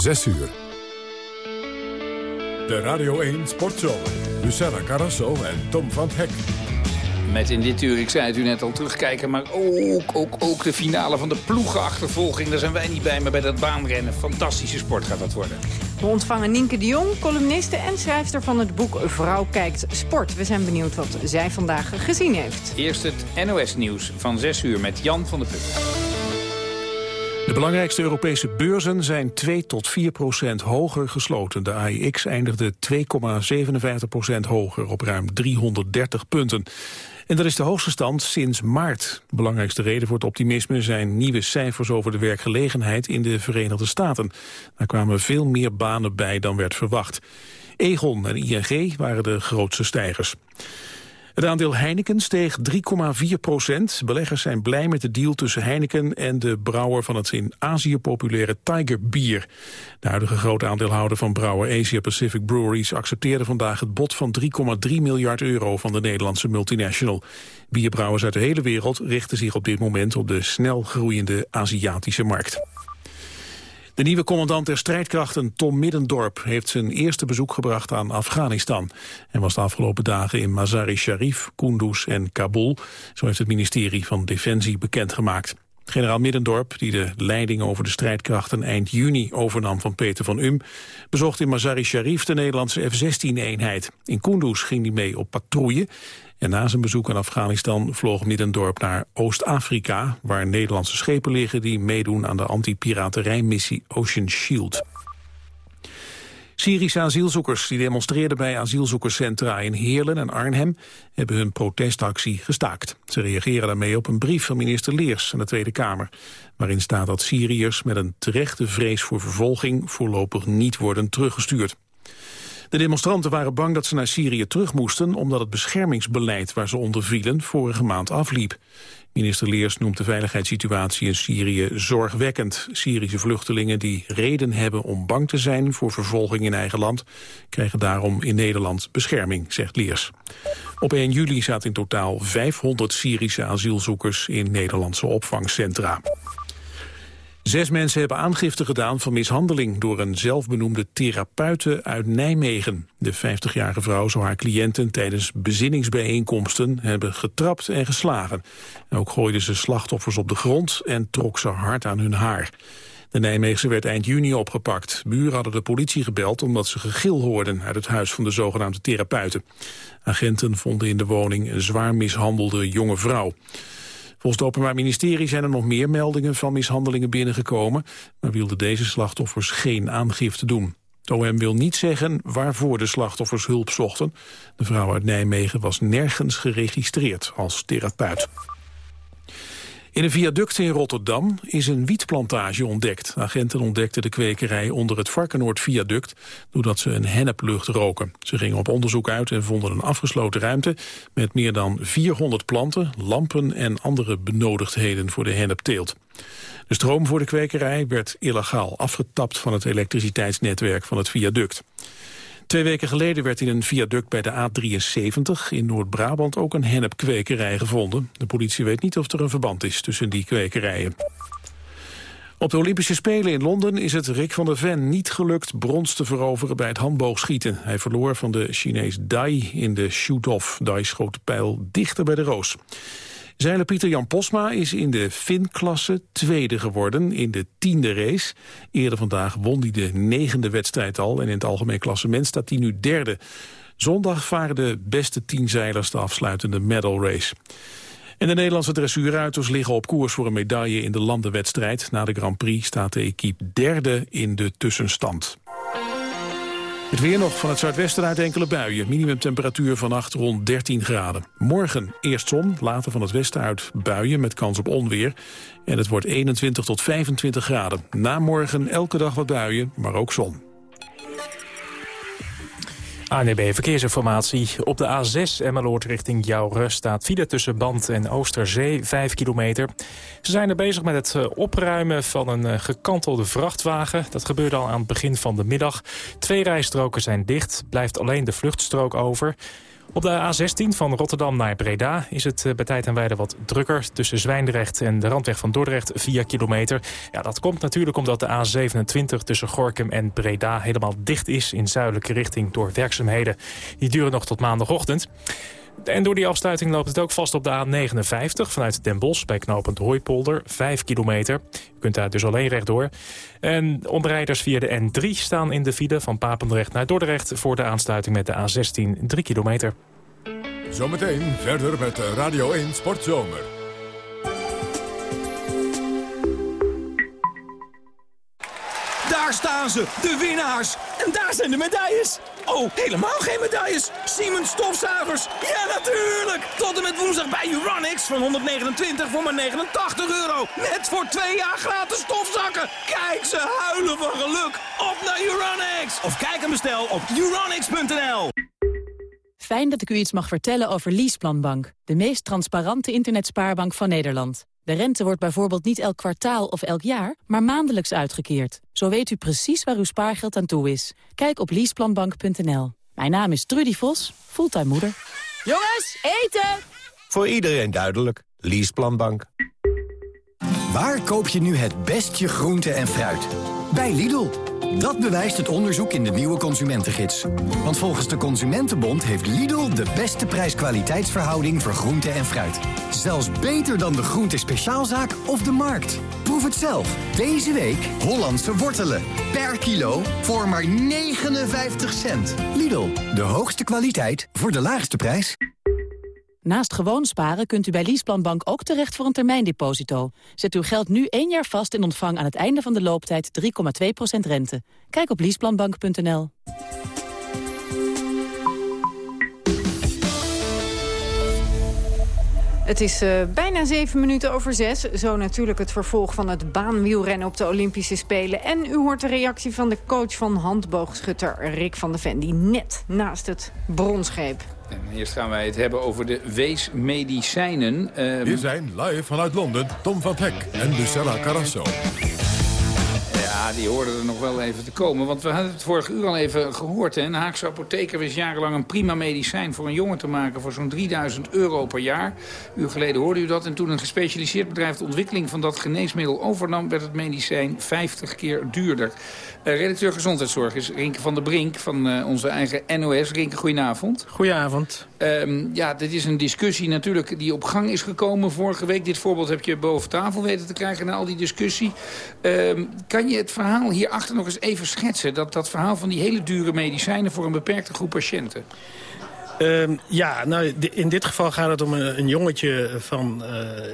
6 uur. De Radio 1 Sportshow. Luciana Carrasso en Tom van Hek. Met in dit uur, ik zei het u net al, terugkijken... maar ook, ook, ook de finale van de ploegenachtervolging. Daar zijn wij niet bij, maar bij dat baanrennen. Fantastische sport gaat dat worden. We ontvangen Nienke de Jong, columniste en schrijfster van het boek Vrouw kijkt sport. We zijn benieuwd wat zij vandaag gezien heeft. Eerst het NOS-nieuws van 6 uur met Jan van der Putten. De belangrijkste Europese beurzen zijn 2 tot 4 procent hoger gesloten. De AIX eindigde 2,57 procent hoger op ruim 330 punten. En dat is de hoogste stand sinds maart. De belangrijkste reden voor het optimisme zijn nieuwe cijfers over de werkgelegenheid in de Verenigde Staten. Daar kwamen veel meer banen bij dan werd verwacht. Egon en ING waren de grootste stijgers. Het aandeel Heineken steeg 3,4 procent. Beleggers zijn blij met de deal tussen Heineken en de brouwer van het in Azië populaire Tiger Bier. De huidige grote aandeelhouder van brouwer Asia Pacific Breweries accepteerde vandaag het bod van 3,3 miljard euro van de Nederlandse multinational. Bierbrouwers uit de hele wereld richten zich op dit moment op de snel groeiende Aziatische markt. De nieuwe commandant der strijdkrachten, Tom Middendorp, heeft zijn eerste bezoek gebracht aan Afghanistan. En was de afgelopen dagen in Mazar-i Sharif, Kunduz en Kabul. Zo heeft het ministerie van Defensie bekendgemaakt. Generaal Middendorp, die de leiding over de strijdkrachten eind juni overnam van Peter van Um, bezocht in Mazar-i Sharif de Nederlandse F-16-eenheid. In Kunduz ging hij mee op patrouille en na zijn bezoek aan Afghanistan vloog Middendorp naar Oost-Afrika... waar Nederlandse schepen liggen die meedoen aan de anti-piraterijmissie Ocean Shield. Syrische asielzoekers die demonstreerden bij asielzoekerscentra in Heerlen en Arnhem hebben hun protestactie gestaakt. Ze reageren daarmee op een brief van minister Leers aan de Tweede Kamer, waarin staat dat Syriërs met een terechte vrees voor vervolging voorlopig niet worden teruggestuurd. De demonstranten waren bang dat ze naar Syrië terug moesten... omdat het beschermingsbeleid waar ze onder vielen vorige maand afliep. Minister Leers noemt de veiligheidssituatie in Syrië zorgwekkend. Syrische vluchtelingen die reden hebben om bang te zijn voor vervolging in eigen land... krijgen daarom in Nederland bescherming, zegt Leers. Op 1 juli zaten in totaal 500 Syrische asielzoekers in Nederlandse opvangcentra. Zes mensen hebben aangifte gedaan van mishandeling door een zelfbenoemde therapeute uit Nijmegen. De 50-jarige vrouw zou haar cliënten tijdens bezinningsbijeenkomsten hebben getrapt en geslagen. ook gooide ze slachtoffers op de grond en trok ze hard aan hun haar. De Nijmeegse werd eind juni opgepakt. Buren hadden de politie gebeld omdat ze gegil hoorden uit het huis van de zogenaamde therapeuten. Agenten vonden in de woning een zwaar mishandelde jonge vrouw. Volgens het Openbaar Ministerie zijn er nog meer meldingen van mishandelingen binnengekomen, maar wilden deze slachtoffers geen aangifte doen. Het OM wil niet zeggen waarvoor de slachtoffers hulp zochten. De vrouw uit Nijmegen was nergens geregistreerd als therapeut. In een viaduct in Rotterdam is een wietplantage ontdekt. Agenten ontdekten de kwekerij onder het Varkenoord-viaduct... doordat ze een henneplucht roken. Ze gingen op onderzoek uit en vonden een afgesloten ruimte... met meer dan 400 planten, lampen en andere benodigdheden voor de hennepteelt. De stroom voor de kwekerij werd illegaal afgetapt van het elektriciteitsnetwerk van het viaduct. Twee weken geleden werd in een viaduct bij de A73 in Noord-Brabant ook een hennepkwekerij gevonden. De politie weet niet of er een verband is tussen die kwekerijen. Op de Olympische Spelen in Londen is het Rick van der Ven niet gelukt brons te veroveren bij het handboogschieten. Hij verloor van de Chinees Dai in de shoot-off. Dai schoot de pijl dichter bij de roos. Zeiler Pieter-Jan Posma is in de Fin-klasse tweede geworden in de tiende race. Eerder vandaag won hij de negende wedstrijd al en in het algemeen klassement staat hij nu derde. Zondag varen de beste tien zeilers de afsluitende medal race. En de Nederlandse dressuurruiters liggen op koers voor een medaille in de landenwedstrijd. Na de Grand Prix staat de equipe derde in de tussenstand. Het weer nog van het zuidwesten uit enkele buien. Minimumtemperatuur vannacht rond 13 graden. Morgen eerst zon, later van het westen uit buien met kans op onweer. En het wordt 21 tot 25 graden. Na morgen elke dag wat buien, maar ook zon. ANB Verkeersinformatie. Op de A6 Emmeloord richting Jouwre staat file tussen Band en Oosterzee 5 kilometer. Ze zijn er bezig met het eh, opruimen van een eh, gekantelde vrachtwagen. Dat gebeurde al aan het begin van de middag. Twee rijstroken zijn dicht, blijft alleen de vluchtstrook over. Op de A16 van Rotterdam naar Breda is het bij tijd en wijde wat drukker. Tussen Zwijndrecht en de randweg van Dordrecht 4 kilometer. Ja, dat komt natuurlijk omdat de A27 tussen Gorkum en Breda helemaal dicht is in zuidelijke richting door werkzaamheden. Die duren nog tot maandagochtend. En door die afsluiting loopt het ook vast op de A59 vanuit Den Bosch... bij knooppunt Hooipolder, 5 kilometer. Je kunt daar dus alleen rechtdoor. En omrijders via de N3 staan in de file van Papendrecht naar Dordrecht... voor de aansluiting met de A16, 3 kilometer. Zometeen verder met Radio 1 Sportzomer. Daar staan ze, de winnaars. En daar zijn de medailles. Oh, helemaal geen medailles. Siemens stofzuigers. Ja, natuurlijk. Tot en met woensdag bij Uranix van 129 voor maar 89 euro. Net voor twee jaar gratis stofzakken. Kijk, ze huilen van geluk. Op naar Uranix. Of kijk en bestel op uranix.nl. Fijn dat ik u iets mag vertellen over Leaseplanbank. De meest transparante internetspaarbank van Nederland. De rente wordt bijvoorbeeld niet elk kwartaal of elk jaar, maar maandelijks uitgekeerd. Zo weet u precies waar uw spaargeld aan toe is. Kijk op leaseplanbank.nl. Mijn naam is Trudy Vos, fulltime moeder. Jongens, eten! Voor iedereen duidelijk. Leaseplanbank. Waar koop je nu het best je groente en fruit? Bij Lidl. Dat bewijst het onderzoek in de nieuwe consumentengids. Want volgens de Consumentenbond heeft Lidl de beste prijs-kwaliteitsverhouding voor groente en fruit. Zelfs beter dan de groente speciaalzaak of de markt. Proef het zelf. Deze week Hollandse wortelen. Per kilo voor maar 59 cent. Lidl, de hoogste kwaliteit voor de laagste prijs. Naast gewoon sparen kunt u bij Leaseplanbank ook terecht voor een termijndeposito. Zet uw geld nu één jaar vast en ontvang aan het einde van de looptijd 3,2% rente. Kijk op leaseplanbank.nl. Het is uh, bijna zeven minuten over zes. Zo natuurlijk het vervolg van het baanwielrennen op de Olympische Spelen. En u hoort de reactie van de coach van handboogschutter Rick van der Ven... die net naast het bronsgreep. En eerst gaan wij het hebben over de weesmedicijnen. Uh, Hier zijn live vanuit Londen Tom van Hek en Lucella Carrasso. Ja, die hoorden er nog wel even te komen. Want we hadden het vorige uur al even gehoord. Hè? Een Haagse apotheker wist jarenlang een prima medicijn voor een jongen te maken... voor zo'n 3000 euro per jaar. Een uur geleden hoorde u dat. En toen een gespecialiseerd bedrijf de ontwikkeling van dat geneesmiddel overnam... werd het medicijn 50 keer duurder. Uh, redacteur Gezondheidszorg is Rinke van der Brink van uh, onze eigen NOS. Rinke, goedenavond. Goedenavond. Um, ja, dit is een discussie natuurlijk die op gang is gekomen vorige week. Dit voorbeeld heb je boven tafel weten te krijgen na al die discussie. Um, kan je het verhaal hierachter nog eens even schetsen? Dat, dat verhaal van die hele dure medicijnen voor een beperkte groep patiënten. Uh, ja, nou, in dit geval gaat het om een, jongetje van, uh,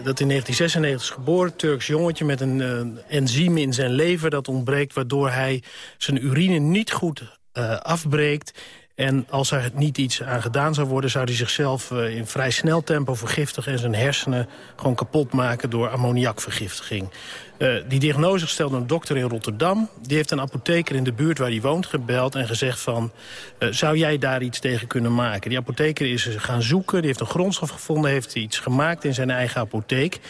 dat in 1996 is geboren. Turks jongetje met een uh, enzym in zijn lever dat ontbreekt... waardoor hij zijn urine niet goed uh, afbreekt. En als er niet iets aan gedaan zou worden... zou hij zichzelf in vrij snel tempo vergiftigen... en zijn hersenen gewoon kapot maken door ammoniakvergiftiging. Uh, die diagnose stelde een dokter in Rotterdam. Die heeft een apotheker in de buurt waar hij woont gebeld en gezegd van... Uh, zou jij daar iets tegen kunnen maken? Die apotheker is gaan zoeken, die heeft een grondstof gevonden... heeft iets gemaakt in zijn eigen apotheek.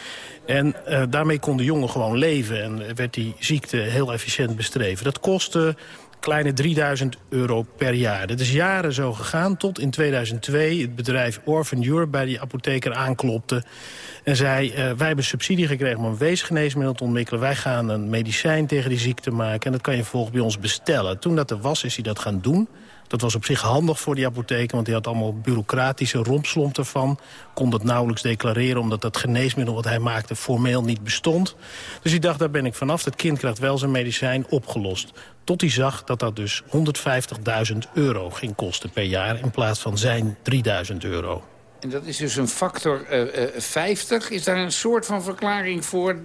En daarmee kon de jongen gewoon leven en werd die ziekte heel efficiënt bestreven. Dat kostte kleine 3000 euro per jaar. Dat is jaren zo gegaan tot in 2002 het bedrijf Orphan Europe bij die apotheker aanklopte... en zei, uh, wij hebben subsidie gekregen om een weesgeneesmiddel te ontwikkelen. Wij gaan een medicijn tegen die ziekte maken en dat kan je volgens bij ons bestellen. Toen dat er was, is hij dat gaan doen... Dat was op zich handig voor die apotheker, want die had allemaal bureaucratische rompslomp ervan. Kon dat nauwelijks declareren, omdat dat geneesmiddel wat hij maakte formeel niet bestond. Dus hij dacht, daar ben ik vanaf. Het kind krijgt wel zijn medicijn opgelost. Tot hij zag dat dat dus 150.000 euro ging kosten per jaar... in plaats van zijn 3.000 euro. En dat is dus een factor uh, uh, 50. Is daar een soort van verklaring voor?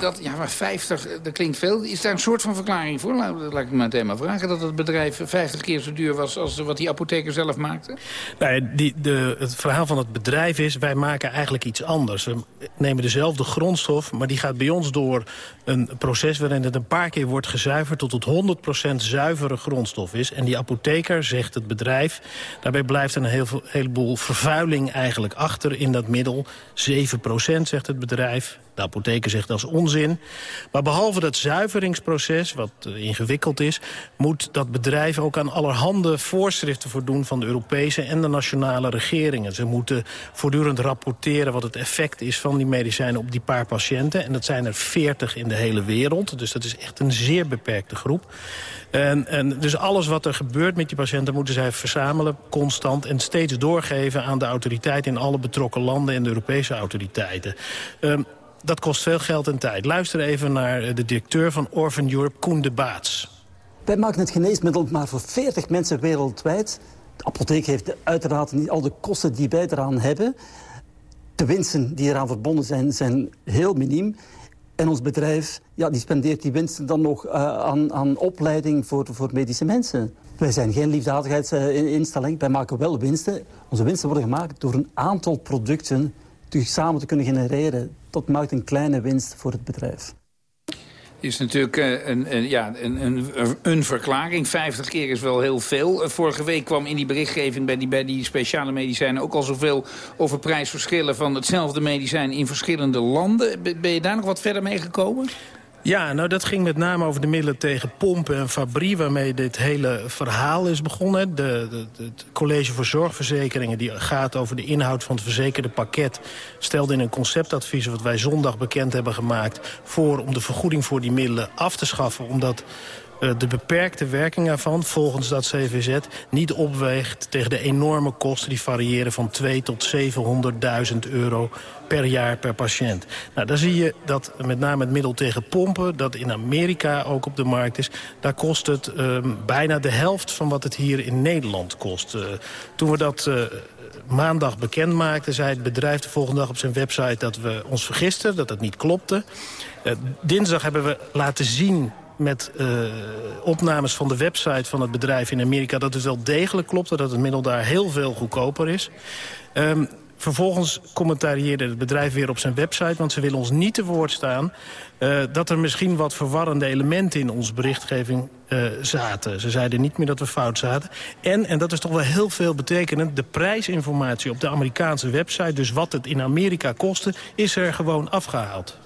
Dat, ja, maar 50, dat klinkt veel. Is daar een soort van verklaring voor? Laat, laat ik me meteen maar vragen. Dat het bedrijf 50 keer zo duur was als wat die apotheker zelf maakte? Nee, die, de, het verhaal van het bedrijf is... wij maken eigenlijk iets anders. We nemen dezelfde grondstof, maar die gaat bij ons door een proces... waarin het een paar keer wordt gezuiverd tot het 100% zuivere grondstof is. En die apotheker, zegt het bedrijf... daarbij blijft een heleboel vervuiling eigenlijk achter in dat middel. 7% zegt het bedrijf. De apotheker zegt dat is onzin. Maar behalve dat zuiveringsproces, wat uh, ingewikkeld is... moet dat bedrijf ook aan allerhande voorschriften voldoen... van de Europese en de nationale regeringen. Ze moeten voortdurend rapporteren wat het effect is van die medicijnen... op die paar patiënten. En dat zijn er 40 in de hele wereld. Dus dat is echt een zeer beperkte groep. En, en dus alles wat er gebeurt met die patiënten moeten zij verzamelen, constant... en steeds doorgeven aan de autoriteiten in alle betrokken landen... en de Europese autoriteiten. Um, dat kost veel geld en tijd. Luister even naar de directeur van Orphan Europe, Koen de Baats. Wij maken het geneesmiddel maar voor 40 mensen wereldwijd. De apotheek heeft uiteraard niet al de kosten die wij eraan hebben. De winsten die eraan verbonden zijn, zijn heel miniem. En ons bedrijf ja, die spendeert die winsten dan nog uh, aan, aan opleiding voor, voor medische mensen. Wij zijn geen liefdadigheidsinstelling, wij maken wel winsten. Onze winsten worden gemaakt door een aantal producten samen te kunnen genereren. Dat maakt een kleine winst voor het bedrijf is natuurlijk eh, een, een, ja, een, een, een, verklaring. 50 keer is wel heel veel. Eh, vorige week kwam in die berichtgeving bij die, bij die speciale medicijnen... ook al zoveel over prijsverschillen van hetzelfde medicijn in verschillende landen. Ben je daar nog wat verder mee gekomen? Ja, nou dat ging met name over de middelen tegen pompen en fabrie... waarmee dit hele verhaal is begonnen. De, de, het College voor Zorgverzekeringen die gaat over de inhoud van het verzekerde pakket... stelde in een conceptadvies wat wij zondag bekend hebben gemaakt... voor om de vergoeding voor die middelen af te schaffen... omdat de beperkte werking ervan, volgens dat CVZ... niet opweegt tegen de enorme kosten die variëren van 2 tot 700.000 euro per jaar per patiënt. Nou, daar zie je dat met name het middel tegen pompen... dat in Amerika ook op de markt is... daar kost het uh, bijna de helft van wat het hier in Nederland kost. Uh, toen we dat... Uh, maandag bekend maakten, zei het bedrijf de volgende dag op zijn website dat we ons vergisten, dat het niet klopte. Dinsdag hebben we laten zien met uh, opnames van de website van het bedrijf in Amerika... dat het wel degelijk klopt, dat het middel daar heel veel goedkoper is. Um, Vervolgens commentarieerde het bedrijf weer op zijn website... want ze willen ons niet te woord staan... Uh, dat er misschien wat verwarrende elementen in onze berichtgeving uh, zaten. Ze zeiden niet meer dat we fout zaten. En, en dat is toch wel heel veel betekenend... de prijsinformatie op de Amerikaanse website... dus wat het in Amerika kostte, is er gewoon afgehaald.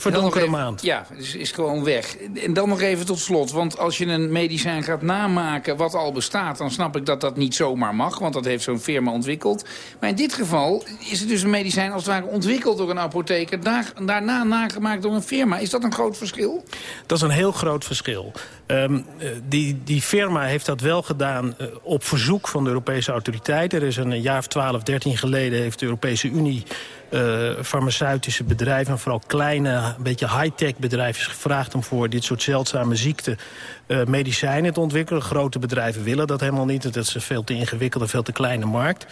Voor donkere maand. Ja, is, is gewoon weg. En dan nog even tot slot. Want als je een medicijn gaat namaken wat al bestaat... dan snap ik dat dat niet zomaar mag. Want dat heeft zo'n firma ontwikkeld. Maar in dit geval is het dus een medicijn als het ware ontwikkeld door een apotheker. Daar, daarna nagemaakt door een firma. Is dat een groot verschil? Dat is een heel groot verschil. Um, die, die firma heeft dat wel gedaan uh, op verzoek van de Europese autoriteiten. Er is een jaar of 12, 13 geleden heeft de Europese Unie uh, farmaceutische bedrijven... en vooral kleine, een beetje high-tech bedrijven gevraagd... om voor dit soort zeldzame ziekten uh, medicijnen te ontwikkelen. Grote bedrijven willen dat helemaal niet. Dat is een veel te ingewikkelde, veel te kleine markt.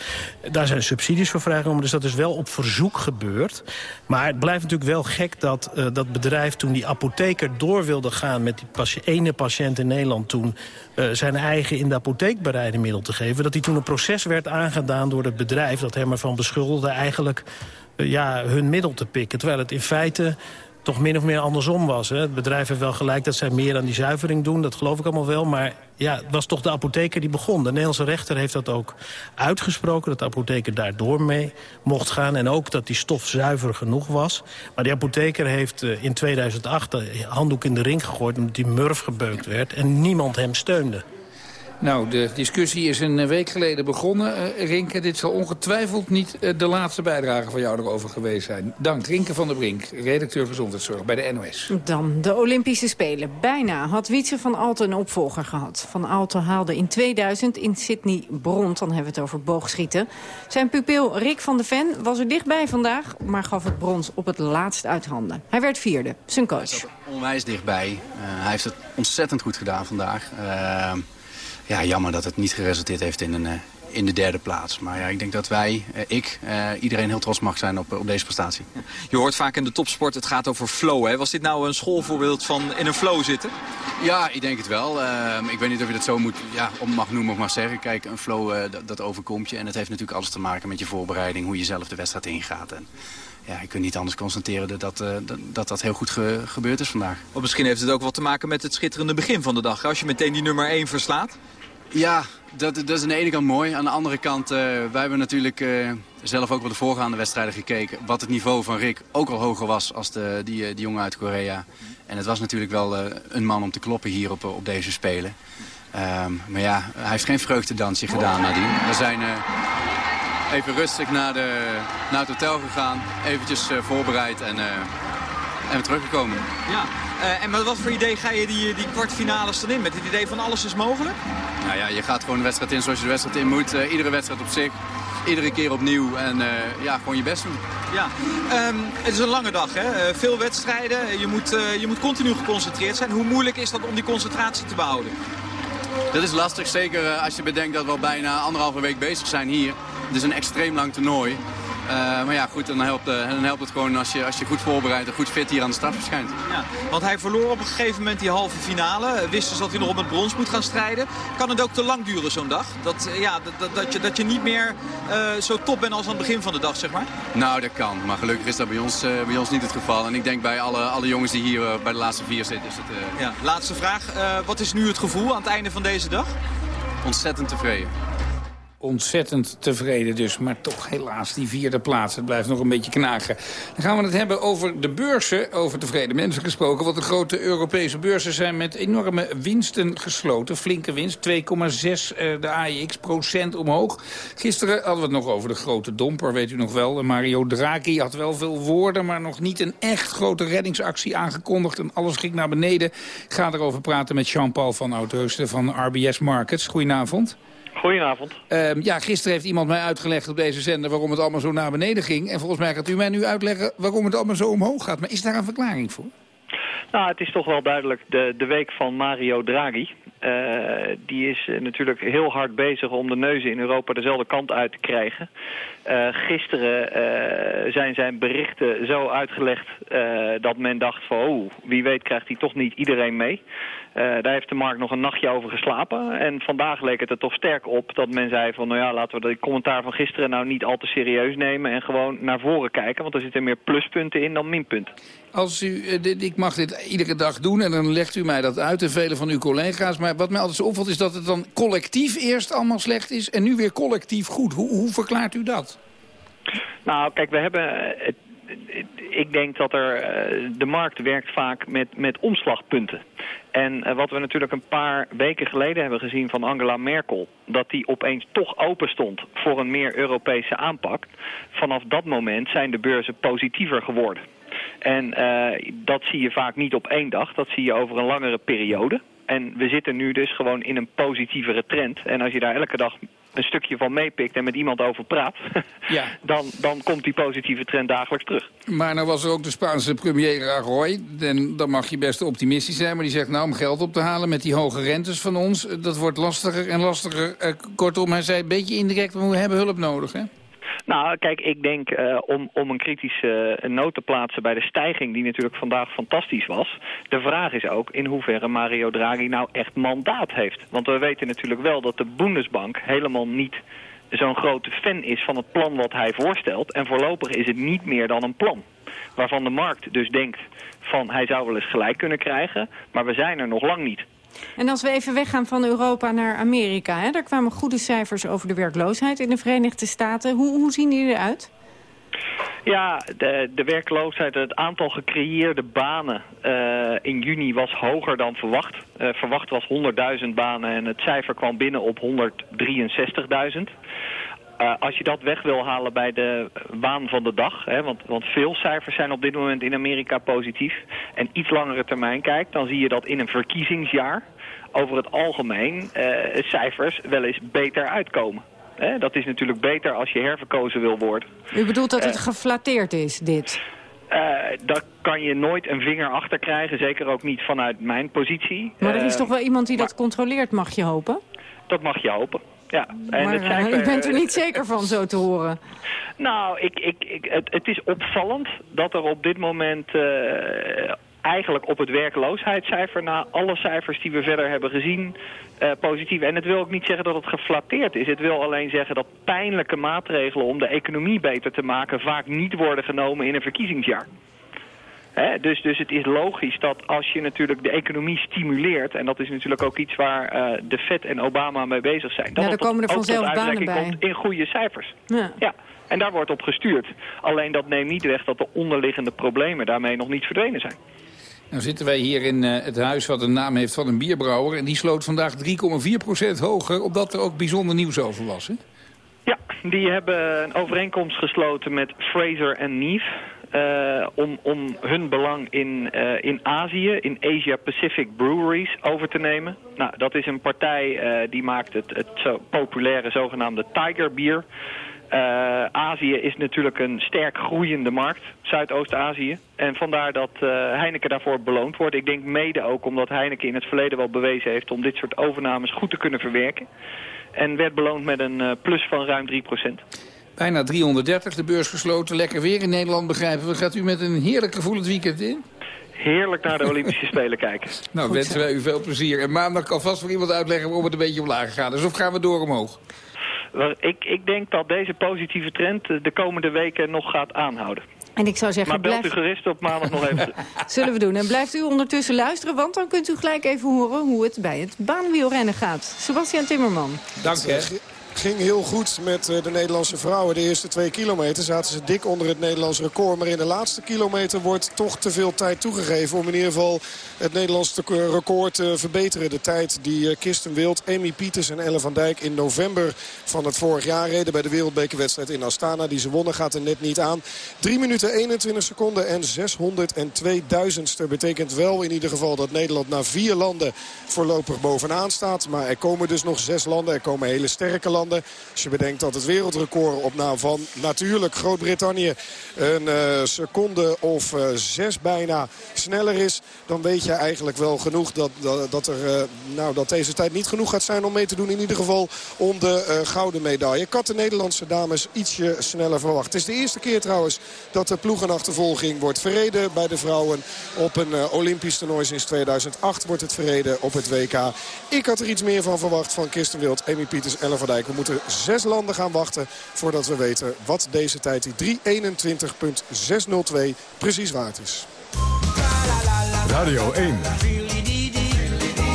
Daar zijn subsidies voor vrijgenomen, dus dat is wel op verzoek gebeurd. Maar het blijft natuurlijk wel gek dat uh, dat bedrijf toen die apotheker door wilde gaan... met die ene patiënt in Nederland toen uh, zijn eigen in de apotheek bereide middel te geven... dat hij toen een proces werd aangedaan door het bedrijf... dat hem ervan beschuldigde eigenlijk ja, hun middel te pikken. Terwijl het in feite toch min of meer andersom was. Hè. Het bedrijf heeft wel gelijk dat zij meer aan die zuivering doen. Dat geloof ik allemaal wel. Maar ja, het was toch de apotheker die begon. De Nederlandse rechter heeft dat ook uitgesproken. Dat de apotheker daardoor mee mocht gaan. En ook dat die stof zuiver genoeg was. Maar die apotheker heeft uh, in 2008 de handdoek in de ring gegooid... omdat die murf gebeukt werd. En niemand hem steunde. Nou, de discussie is een week geleden begonnen. Uh, Rinke, dit zal ongetwijfeld niet uh, de laatste bijdrage van jou erover geweest zijn. Dank, Rinke van der Brink, redacteur Gezondheidszorg bij de NOS. Dan de Olympische Spelen. Bijna had Wietse van Alten een opvolger gehad. Van Alten haalde in 2000 in Sydney brons, dan hebben we het over boogschieten. Zijn pupil Rick van der Ven was er dichtbij vandaag... maar gaf het brons op het laatst uit handen. Hij werd vierde, zijn coach. Onwijs dichtbij. Uh, hij heeft het ontzettend goed gedaan vandaag ja, jammer dat het niet geresulteerd heeft in, een, eh, in de derde plaats. Maar ja, ik denk dat wij, eh, ik, uh, iedereen heel trots mag zijn op, op deze prestatie. Je hoort vaak in de topsport, het gaat over flow. Hè? Was dit nou een schoolvoorbeeld van in een flow zitten? Ja, ik denk het wel. Uh, ik weet niet of je dat zo moet, ja, om mag noemen of mag zeggen. Kijk, een flow, uh, dat, dat, overkomt je. En het heeft natuurlijk alles te maken met je voorbereiding, hoe je zelf de wedstrijd ingaat. En, ja, je kunt niet anders constateren dat dat, dat, dat heel goed ge gebeurd is vandaag. Of misschien heeft het ook wat te maken met het schitterende begin van de dag. Als je meteen die nummer 1 verslaat. Ja, dat, is aan de ene kant mooi. Aan de andere kant, uh, wij hebben natuurlijk uh, zelf ook wel de voorgaande wedstrijden gekeken. Wat het niveau van Rick ook al hoger was als de, die, die jongen uit Korea. En het was natuurlijk wel een man om te kloppen hier op, op deze Spelen. Um, maar ja, hij heeft geen vreugdedansje gedaan nadien. We zijn even rustig naar, de, naar het hotel gegaan. Eventjes voorbereid en, en teruggekomen. Ja, uh, en met wat voor idee ga je die, die kwartfinales dan in? Met het idee van alles is mogelijk? Nou ja, je gaat gewoon de wedstrijd in zoals je de wedstrijd in moet. Uh, iedere wedstrijd op zich. Iedere keer opnieuw. En uh, ja, gewoon je best doen. Ja, um, het is een lange dag hè. veel wedstrijden. Je moet, je moet continu geconcentreerd zijn. Hoe moeilijk is dat om die concentratie te behouden? Dat is lastig, zeker als je bedenkt dat we al bijna anderhalve week bezig zijn hier. Het is een extreem lang toernooi. Uh, maar ja, goed, dan helpt, uh, dan helpt het gewoon als je, als je goed voorbereid en goed fit hier aan de start verschijnt. Ja, want hij verloor op een gegeven moment die halve finale. Uh, wist dus dat hij nog op het brons moet gaan strijden. Kan het ook te lang duren zo'n dag? Dat, ja, dat, dat, je, dat je niet meer zo top bent als aan het begin van de dag, zeg maar? Nou, dat kan. Maar gelukkig is dat bij ons, bij ons niet het geval. En ik denk bij alle, alle jongens die hier bij de laatste vier zitten. Is het, ja, laatste vraag. wat is nu het gevoel aan het einde van deze dag? Ontzettend tevreden ontzettend tevreden dus. Maar toch helaas die vierde plaats. Het blijft nog een beetje knagen. Dan gaan we het hebben over de beurzen. Over tevreden mensen gesproken. Want de grote Europese beurzen zijn met enorme winsten gesloten. Flinke winst. 2,6 eh, de AEX procent omhoog. Gisteren hadden we het nog over de grote domper. Weet u nog wel. Mario Draghi had wel veel woorden. Maar nog niet een echt grote reddingsactie aangekondigd. En alles ging naar beneden. Ik ga erover praten met Jean-Paul van Oudheusten van RBS Markets. Goedenavond. Goedenavond. Um, ja, gisteren heeft iemand mij uitgelegd op deze zender waarom het allemaal zo naar beneden ging. En volgens mij gaat u mij nu uitleggen waarom het allemaal zo omhoog gaat. Maar is daar een verklaring voor? Nou, het is toch wel duidelijk de, de week van Mario Draghi. Uh, die is uh, natuurlijk heel hard bezig om de neuzen in Europa dezelfde kant uit te krijgen. Uh, gisteren zijn zijn berichten zo uitgelegd dat men dacht van... oh, wie weet krijgt hij toch niet iedereen mee. Uh, daar heeft de markt nog een nachtje over geslapen. En vandaag leek het er toch sterk op dat men zei van... nou ja, laten we de commentaar van gisteren nou niet al te serieus nemen... en gewoon naar voren kijken, want er zitten meer pluspunten in dan minpunten. Als u, uh, dit, ik mag dit iedere dag doen en dan legt u mij dat uit en vele van uw collega's. Maar wat mij altijd zo opvalt is dat het dan collectief eerst allemaal slecht is... en nu weer collectief goed. Hoe, hoe verklaart u dat? Nou, kijk, we hebben... Ik denk dat er, uh, de markt werkt vaak met, met omslagpunten. En uh, wat we natuurlijk een paar weken geleden hebben gezien van Angela Merkel... dat die opeens toch open stond voor een meer Europese aanpak... vanaf dat moment zijn de beurzen positiever geworden. En uh, dat zie je vaak niet op één dag, dat zie je over een langere periode. En we zitten nu dus gewoon in een positievere trend. En als je daar elke dag een stukje van meepikt en met iemand over praat... Ja. dan, dan komt die positieve trend dagelijks terug. Maar nou was er ook de Spaanse premier Rajoy. En dan mag je best optimistisch zijn. Maar die zegt nou om geld op te halen met die hoge rentes van ons... dat wordt lastiger en lastiger. Uh, kortom, hij zei een beetje indirect, we hebben hulp nodig, hè? Nou, kijk, ik denk uh, om, om een kritische noot te plaatsen bij de stijging... die natuurlijk vandaag fantastisch was. De vraag is ook in hoeverre Mario Draghi nou echt mandaat heeft. Want we weten natuurlijk wel dat de Bundesbank helemaal niet zo'n grote fan is van het plan wat hij voorstelt. En voorlopig is het niet meer dan een plan. Waarvan de markt dus denkt van hij zou wel eens gelijk kunnen krijgen. Maar we zijn er nog lang niet. En als we even weggaan van Europa naar Amerika... Hè, daar kwamen goede cijfers over de werkloosheid in de Verenigde Staten. Hoe, hoe zien die eruit? Ja, de, de werkloosheid, het aantal gecreëerde banen uh, in juni was hoger dan verwacht. Uh, verwacht was 100.000 banen en het cijfer kwam binnen op 163.000. Uh, als je dat weg wil halen bij de waan van de dag, hè, want, want veel cijfers zijn op dit moment in Amerika positief, en iets langere termijn kijkt, dan zie je dat in een verkiezingsjaar over het algemeen uh, cijfers wel eens beter uitkomen. Hè, dat is natuurlijk beter als je herverkozen wil worden. U bedoelt dat het uh, geflatteerd is, dit? Daar kan je nooit een vinger achter krijgen, zeker ook niet vanuit mijn positie. Maar er is toch wel iemand die maar, dat controleert, mag je hopen? Dat mag je hopen. Ja, en maar u bent er niet zeker van zo te horen. Nou, ik, ik, ik, het, het is opvallend dat er op dit moment uh, eigenlijk op het werkloosheidscijfer... na alle cijfers die we verder hebben gezien, uh, positief. En het wil ook niet zeggen dat het geflatteerd is. Het wil alleen zeggen dat pijnlijke maatregelen om de economie beter te maken... vaak niet worden genomen in een verkiezingsjaar. Hè, dus, dus het is logisch dat als je natuurlijk de economie stimuleert... en dat is natuurlijk ook iets waar uh, de Fed en Obama mee bezig zijn... dat ja, komen er vanzelf banen bij. komt in goede cijfers. Ja. ja. En daar wordt op gestuurd. Alleen dat neemt niet weg dat de onderliggende problemen daarmee nog niet verdwenen zijn. Nou zitten wij hier in uh, het huis wat een naam heeft van een bierbrouwer... en die sloot vandaag 3,4% hoger, omdat er ook bijzonder nieuws over was, hè? Ja, die hebben een overeenkomst gesloten met Fraser en Neve... Uh, om, om hun belang in, uh, in Azië, in Asia Pacific Breweries, over te nemen. Nou, dat is een partij uh, die maakt het, het populaire zogenaamde Tiger Beer. Uh, Azië is natuurlijk een sterk groeiende markt, Zuidoost-Azië. En vandaar dat Heineken daarvoor beloond wordt. Ik denk mede ook omdat Heineken in het verleden wel bewezen heeft... om dit soort overnames goed te kunnen verwerken. En werd beloond met een plus van ruim 3 Bijna 330, de beurs gesloten. Lekker weer in Nederland, begrijpen we. Gaat u met een heerlijk gevoel het weekend in? Heerlijk naar de Olympische Spelen kijken. Nou, Goed wensen wij u veel plezier. En maandag kan vast voor iemand uitleggen waarom het een beetje omlaag gaat. Dus of gaan we door omhoog? Ik, ik denk dat deze positieve trend de komende weken nog gaat aanhouden. En ik zou zeggen, maar belt blijf... u gerust op maandag nog even. Zullen we doen. En blijft u ondertussen luisteren, want dan kunt u gelijk even horen hoe het bij het baanwielrennen gaat. Sebastian Timmerman. Dank je ging heel goed met eh, de Nederlandse vrouwen. De eerste twee kilometer zaten ze dik onder het Nederlands record. Maar in de laatste kilometer wordt toch te veel tijd toegegeven... om in ieder geval het Nederlandse record te verbeteren. De tijd die eh, Kirsten Wild, Amy Pieters en Elle van Dijk in november van het vorig jaar reden... bij de wereldbekerwedstrijd in Astana. Die ze wonnen gaat er net niet aan. 3 minuten 21 seconden en 602 duizendste betekent wel in ieder geval dat Nederland na vier landen voorlopig bovenaan staat. Maar er komen dus nog zes landen. Er komen hele sterke landen. Als je bedenkt dat het wereldrecord op naam van natuurlijk Groot-Brittannië een uh, seconde of uh, zes bijna sneller is. Dan weet je eigenlijk wel genoeg dat, dat, dat, er, uh, nou, dat deze tijd niet genoeg gaat zijn om mee te doen. In ieder geval om de gouden medaille. Ik had de Nederlandse dames ietsje sneller verwacht. Het is de eerste keer trouwens dat de ploegenachtervolging wordt verreden bij de vrouwen. Op een Olympisch toernooi sinds 2008 wordt het verreden op het WK. Ik had er iets meer van verwacht van Kirsten Wild, Amy Pieters, Ellen van Dijk. We moeten zes landen gaan wachten voordat we weten wat deze tijd, die 3.21.602, precies waard is. Radio 1.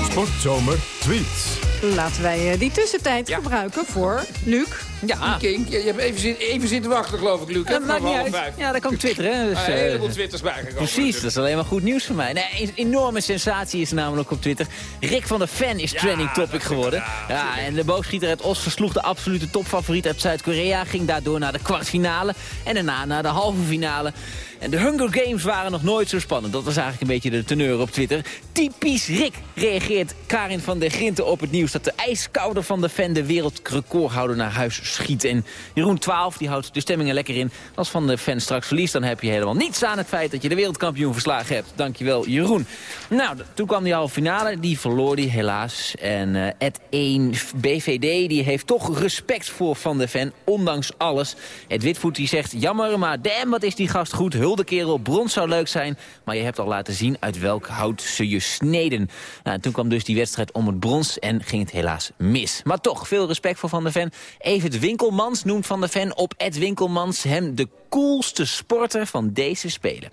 Sportzomer tweets. Laten wij die tussentijd ja. gebruiken voor Luc. Ja. Kink, je hebt even, zin, even zitten wachten, geloof ik, Luc. Dat maakt niet uit. Ja, daar kan Twitter, hè. Dus, ah, een heleboel twitters bijgekomen. Precies, dat is alleen maar goed nieuws voor mij. Nee, een enorme sensatie is namelijk op Twitter. Rick van der Ven is trending topic geworden. Ja, en de boogschieter uit Os versloeg de absolute topfavoriet uit Zuid-Korea. Ging daardoor naar de kwartfinale en daarna naar de halve finale. En de Hunger Games waren nog nooit zo spannend. Dat was eigenlijk een beetje de teneur op Twitter. Typisch Rick reageert Karin van der Grinten op het nieuws... dat de ijskouder van de fan de wereldrecordhouder naar huis schiet. En Jeroen 12 die houdt de stemmingen lekker in. Als van de fan straks verliest, dan heb je helemaal niets aan het feit... dat je de wereldkampioen verslagen hebt. Dankjewel, Jeroen. Nou, toen kwam die halve finale. Die verloor die helaas. En uh, het 1 BVD die heeft toch respect voor Van de Ven, ondanks alles. Het Witvoet die zegt, jammer, maar damn, wat is die gast goed. Hulde kerel, brons zou leuk zijn. Maar je hebt al laten zien uit welk hout ze je sneden. Nou, toen kwam dus die wedstrijd om het brons en ging het helaas mis. Maar toch, veel respect voor Van de Ven. Even het Winkelmans noemt Van de Ven op Ed Winkelmans hem de coolste sporter van deze Spelen.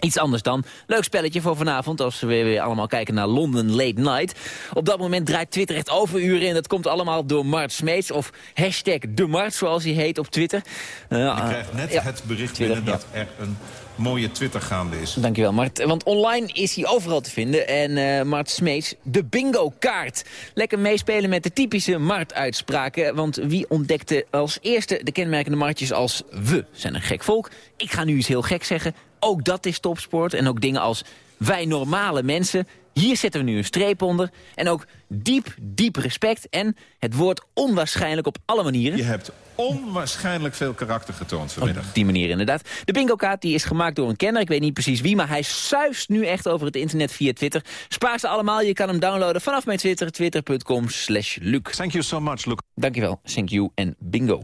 Iets anders dan. Leuk spelletje voor vanavond als we weer allemaal kijken naar London Late Night. Op dat moment draait Twitter echt overuren en dat komt allemaal door Mart Smeets of hashtag de Mart zoals hij heet op Twitter. Uh, Je krijgt net ja, het bericht Twitter, binnen dat er een mooie Twitter gaande is. Dankjewel, Mart. Want online is hij overal te vinden. En uh, Mart Smeets, de bingo-kaart. Lekker meespelen met de typische Mart-uitspraken. Want wie ontdekte als eerste de kenmerkende Martjes als we zijn een gek volk? Ik ga nu iets heel gek zeggen. Ook dat is topsport. En ook dingen als wij normale mensen. Hier zetten we nu een streep onder. En ook diep, diep respect. En het woord onwaarschijnlijk op alle manieren. Je hebt onwaarschijnlijk veel karakter getoond vanmiddag. Op die manier inderdaad. De bingo-kaart die is gemaakt door een kenner. Ik weet niet precies wie, maar hij suist nu echt over het internet via Twitter. Spaar ze allemaal. Je kan hem downloaden vanaf mijn Twitter. Twitter.com slash Luc. Thank you so much, Luc. Dankjewel. Thank you en bingo.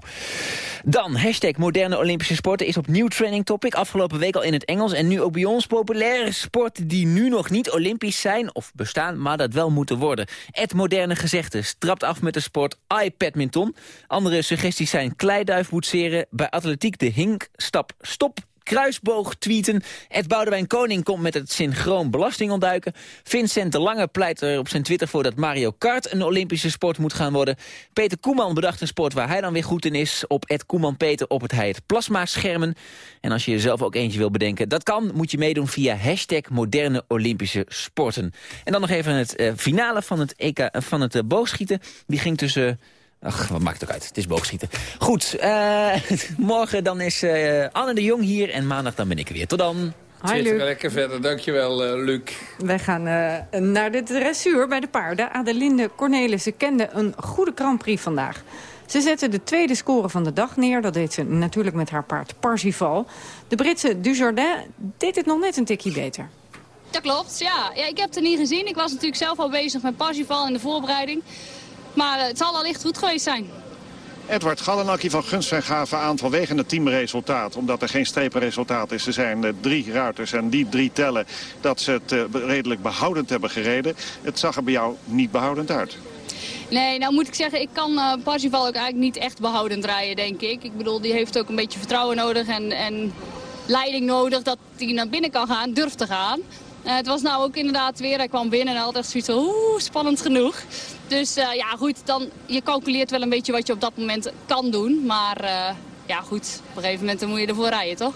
Dan, hashtag moderne Olympische sporten is opnieuw trending topic. Afgelopen week al in het Engels en nu ook bij ons. Populaire sporten die nu nog niet Olympisch zijn of bestaan, maar dat wel moeten worden. Het moderne gezegde strapt af met de sport iPadminton. Andere suggesties zijn kleiduif boetseren, bij atletiek de hink, stap, stop kruisboog tweeten. Ed Boudewijn Koning komt met het synchroon belastingontduiken. Vincent de Lange pleit er op zijn Twitter voor dat Mario Kart een Olympische sport moet gaan worden. Peter Koeman bedacht een sport waar hij dan weer goed in is. Op Ed Koeman Peter op het hij het plasma schermen. En als je er zelf ook eentje wil bedenken, dat kan, moet je meedoen via hashtag moderne Olympische sporten. En dan nog even het uh, finale van het, EK, van het uh, boogschieten. Die ging tussen... Ach, wat maakt het ook uit? Het is boogschieten. Goed, uh, morgen dan is Anne de Jong hier en maandag dan ben ik er weer. Tot dan. Hi, Luc. lekker verder. Dankjewel, uh, Luc. Wij gaan uh, naar de dressuur bij de paarden. Adelinde Cornelissen kende een goede Grand Prix vandaag. Ze zette de tweede score van de dag neer. Dat deed ze natuurlijk met haar paard Parsifal. De Britse Dujardin deed het nog net een tikje beter. Dat klopt, ja. ja. Ik heb het niet gezien. Ik was natuurlijk zelf al bezig met Parsifal in de voorbereiding. Maar het zal allicht goed geweest zijn. Edward Gallenakkie van Gunst gaven aan vanwege het teamresultaat. Omdat er geen strepenresultaat is. Er zijn uh, drie ruiters en die drie tellen dat ze het uh, redelijk behoudend hebben gereden. Het zag er bij jou niet behoudend uit. Nee, nou moet ik zeggen, ik kan uh, Parsifal ook eigenlijk niet echt behoudend rijden, denk ik. Ik bedoel, die heeft ook een beetje vertrouwen nodig en, en leiding nodig dat hij naar binnen kan gaan, durft te gaan. Uh, het was nou ook inderdaad weer, hij kwam binnen en echt zoiets van, oeh, spannend genoeg. Dus uh, ja, goed, dan, je calculeert wel een beetje wat je op dat moment kan doen. Maar uh, ja, goed, op een gegeven moment moet je ervoor rijden, toch?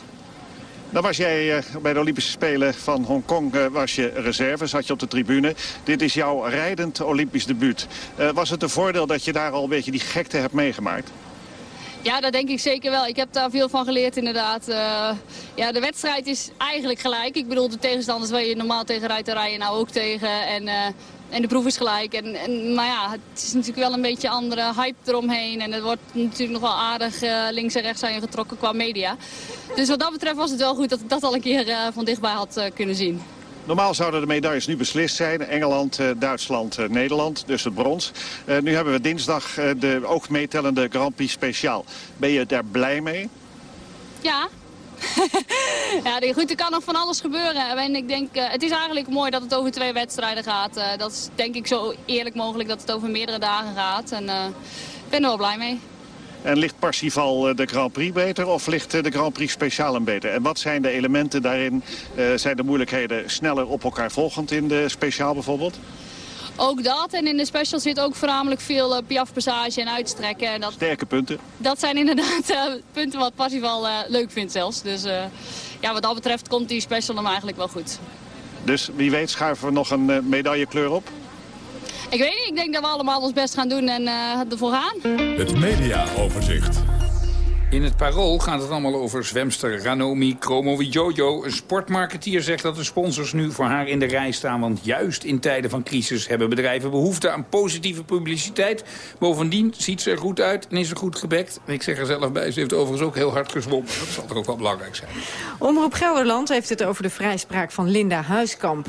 Dan was jij bij de Olympische Spelen van Hongkong was je reserve, zat je op de tribune. Dit is jouw rijdend Olympisch debuut. Was het een voordeel dat je daar al een beetje die gekte hebt meegemaakt? Ja, dat denk ik zeker wel. Ik heb daar veel van geleerd inderdaad. Uh, ja, de wedstrijd is eigenlijk gelijk. Ik bedoel, de tegenstanders waar je normaal tegen rijdt, daar rij je nou ook tegen. En, uh, en de proef is gelijk. En, en, maar ja, het is natuurlijk wel een beetje andere hype eromheen. En er wordt natuurlijk nog wel aardig uh, links en rechts aan je getrokken qua media. Dus wat dat betreft was het wel goed dat ik dat al een keer van dichtbij had kunnen zien. Normaal zouden de medailles nu beslist zijn. Engeland, Duitsland, Nederland, dus het brons. Uh, nu hebben we dinsdag de ook meetellende Grand Prix speciaal. Ben je daar blij mee? Ja. ja, goed, er kan nog van alles gebeuren. En ik denk, het is eigenlijk mooi dat het over twee wedstrijden gaat. dat is denk ik zo eerlijk mogelijk dat het over meerdere dagen gaat. En ik ben er wel blij mee. En ligt Parsifal de Grand Prix beter of ligt de Grand Prix speciaal beter? En wat zijn de elementen daarin? Uh, zijn de moeilijkheden sneller op elkaar volgend in de speciaal bijvoorbeeld? Ook dat. En in de special zit ook voornamelijk veel uh, piafpassage en uitstrekken. En dat, Sterke punten. Dat zijn inderdaad uh, punten wat Parsifal leuk vindt zelfs. Dus ja, wat dat betreft komt die special hem eigenlijk wel goed. Dus wie weet schuiven we nog een medaillekleur op? Ik weet niet, ik denk dat we allemaal ons best gaan doen en uh, ervoor gaan. Het mediaoverzicht. In het parool gaat het allemaal over zwemster Ranomi Kromowidjojo. Een sportmarketeer zegt dat de sponsors nu voor haar in de rij staan... want juist in tijden van crisis hebben bedrijven behoefte aan positieve publiciteit. Bovendien ziet ze er goed uit en is ze goed gebekt. Ik zeg er zelf bij, ze heeft overigens ook heel hard gezwommen. Dat zal toch ook wel belangrijk zijn. Omroep Gelderland heeft het over de vrijspraak van Linda Huiskamp.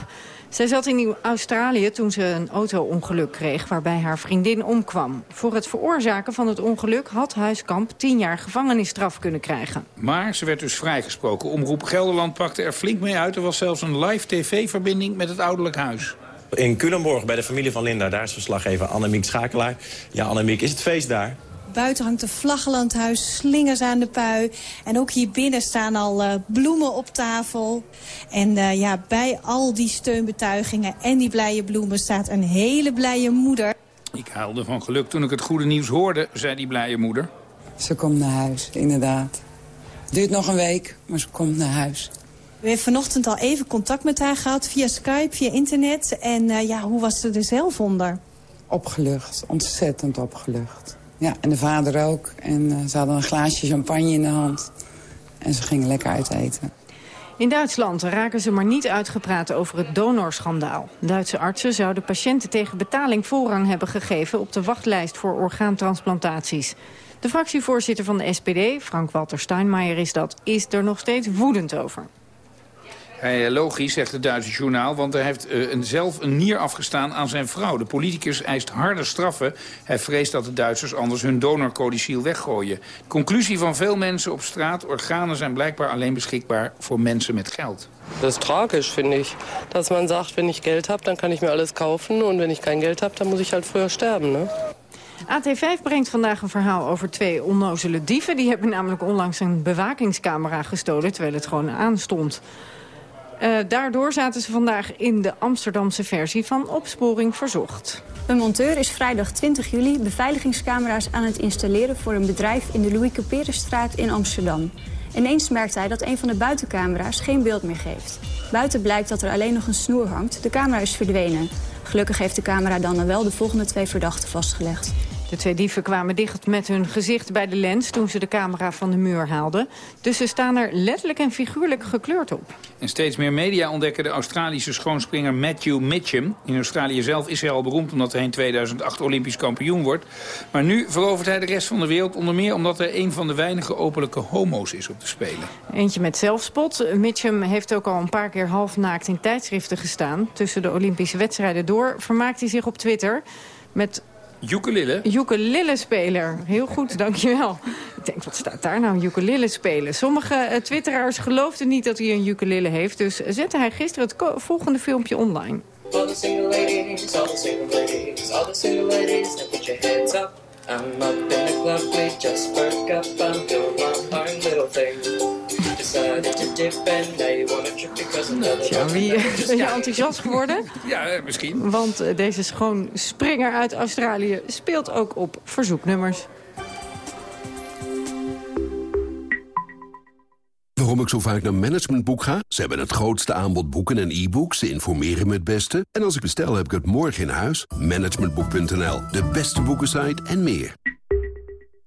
Zij zat in Australië toen ze een auto-ongeluk kreeg waarbij haar vriendin omkwam. Voor het veroorzaken van het ongeluk had Huiskamp tien jaar gevangenisstraf kunnen krijgen. Maar ze werd dus vrijgesproken. Omroep Gelderland pakte er flink mee uit. Er was zelfs een live tv-verbinding met het ouderlijk huis. In Culemborg bij de familie van Linda, daar is verslaggever Annemiek Schakelaar. Ja, Annemiek, is het feest daar? Buiten hangt een vlaggelandhuis, slingers aan de pui. En ook hier binnen staan al uh, bloemen op tafel. En uh, ja, bij al die steunbetuigingen en die blije bloemen staat een hele blije moeder. Ik huilde van geluk toen ik het goede nieuws hoorde, zei die blije moeder. Ze komt naar huis, inderdaad. Het duurt nog een week, maar ze komt naar huis. We hebben vanochtend al even contact met haar gehad via Skype, via internet. En uh, ja, hoe was ze er zelf onder? Opgelucht, ontzettend opgelucht. Ja, en de vader ook. En uh, ze hadden een glaasje champagne in de hand. En ze gingen lekker uit eten. In Duitsland raken ze maar niet uitgepraat over het donorschandaal. Duitse artsen zouden patiënten tegen betaling voorrang hebben gegeven... op de wachtlijst voor orgaantransplantaties. De fractievoorzitter van de SPD, Frank-Walter Steinmeier is dat... is er nog steeds woedend over. Hij, eh, logisch, zegt het Duitse journaal, want hij heeft uh, een, zelf een nier afgestaan aan zijn vrouw. De politicus eist harde straffen. Hij vreest dat de Duitsers anders hun donorcodiciel weggooien. Conclusie van veel mensen op straat, organen zijn blijkbaar alleen beschikbaar voor mensen met geld. Dat is tragisch, vind ik. Dat man zegt, wenn ich Geld heb, dan kan ik mir alles kaufen. En wenn ich kein Geld heb, dan moet ik halt früher sterben. Ne? AT5 brengt vandaag een verhaal over twee onnozele dieven. Die hebben namelijk onlangs een bewakingscamera gestolen... terwijl het gewoon aanstond. Uh, daardoor zaten ze vandaag in de Amsterdamse versie van Opsporing Verzocht. Een monteur is vrijdag 20 juli beveiligingscamera's aan het installeren... voor een bedrijf in de Louis Couperusstraat in Amsterdam. Ineens merkt hij dat een van de buitencamera's geen beeld meer geeft. Buiten blijkt dat er alleen nog een snoer hangt. De camera is verdwenen. Gelukkig heeft de camera dan wel de volgende twee verdachten vastgelegd. De twee dieven kwamen dicht met hun gezicht bij de lens toen ze de camera van de muur haalden. Dus ze staan er letterlijk en figuurlijk gekleurd op. En steeds meer media ontdekken de Australische schoonspringer Matthew Mitchum. In Australië zelf is hij al beroemd omdat hij in 2008 Olympisch kampioen wordt. Maar nu verovert hij de rest van de wereld onder meer omdat hij een van de weinige openlijke homo's is op de Spelen. Eentje met zelfspot. Mitchum heeft ook al een paar keer halfnaakt in tijdschriften gestaan. Tussen de Olympische wedstrijden door vermaakt hij zich op Twitter met Ukulele? Ukulele-speler. Heel goed, dankjewel. Ik denk, wat staat daar nou, ukulele spelen? Sommige uh, twitteraars geloofden niet dat hij een ukulele heeft... dus zette hij gisteren het volgende filmpje online. All the single ladies, all the single ladies, all the single ladies, now put your hands up. I'm up in the club, we just spoke up, I'm doing my own little thing. Ja, wie ben je enthousiast geworden? Ja, eh, misschien. Want eh, deze schoon springer uit Australië speelt ook op verzoeknummers. Waarom ik zo vaak naar Managementboek ga? Ze hebben het grootste aanbod boeken en e-books. Ze informeren me het beste. En als ik bestel, heb ik het morgen in huis. Managementboek.nl, de beste boekensite en meer.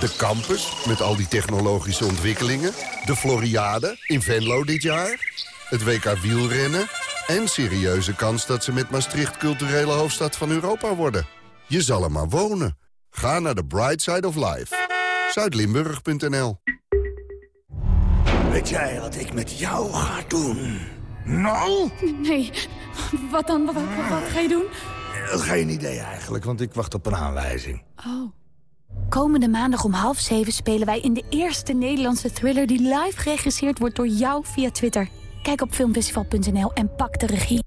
De campus, met al die technologische ontwikkelingen. De Floriade in Venlo dit jaar. Het WK wielrennen. En serieuze kans dat ze met Maastricht culturele hoofdstad van Europa worden. Je zal er maar wonen. Ga naar de Bright Side of Life. Zuidlimburg.nl Weet jij wat ik met jou ga doen? Nou? Nee. Wat dan? Wat, wat, wat ga je doen? Geen idee eigenlijk, want ik wacht op een aanwijzing. Oh. Komende maandag om half zeven spelen wij in de eerste Nederlandse thriller... die live geregisseerd wordt door jou via Twitter. Kijk op filmfestival.nl en pak de regie.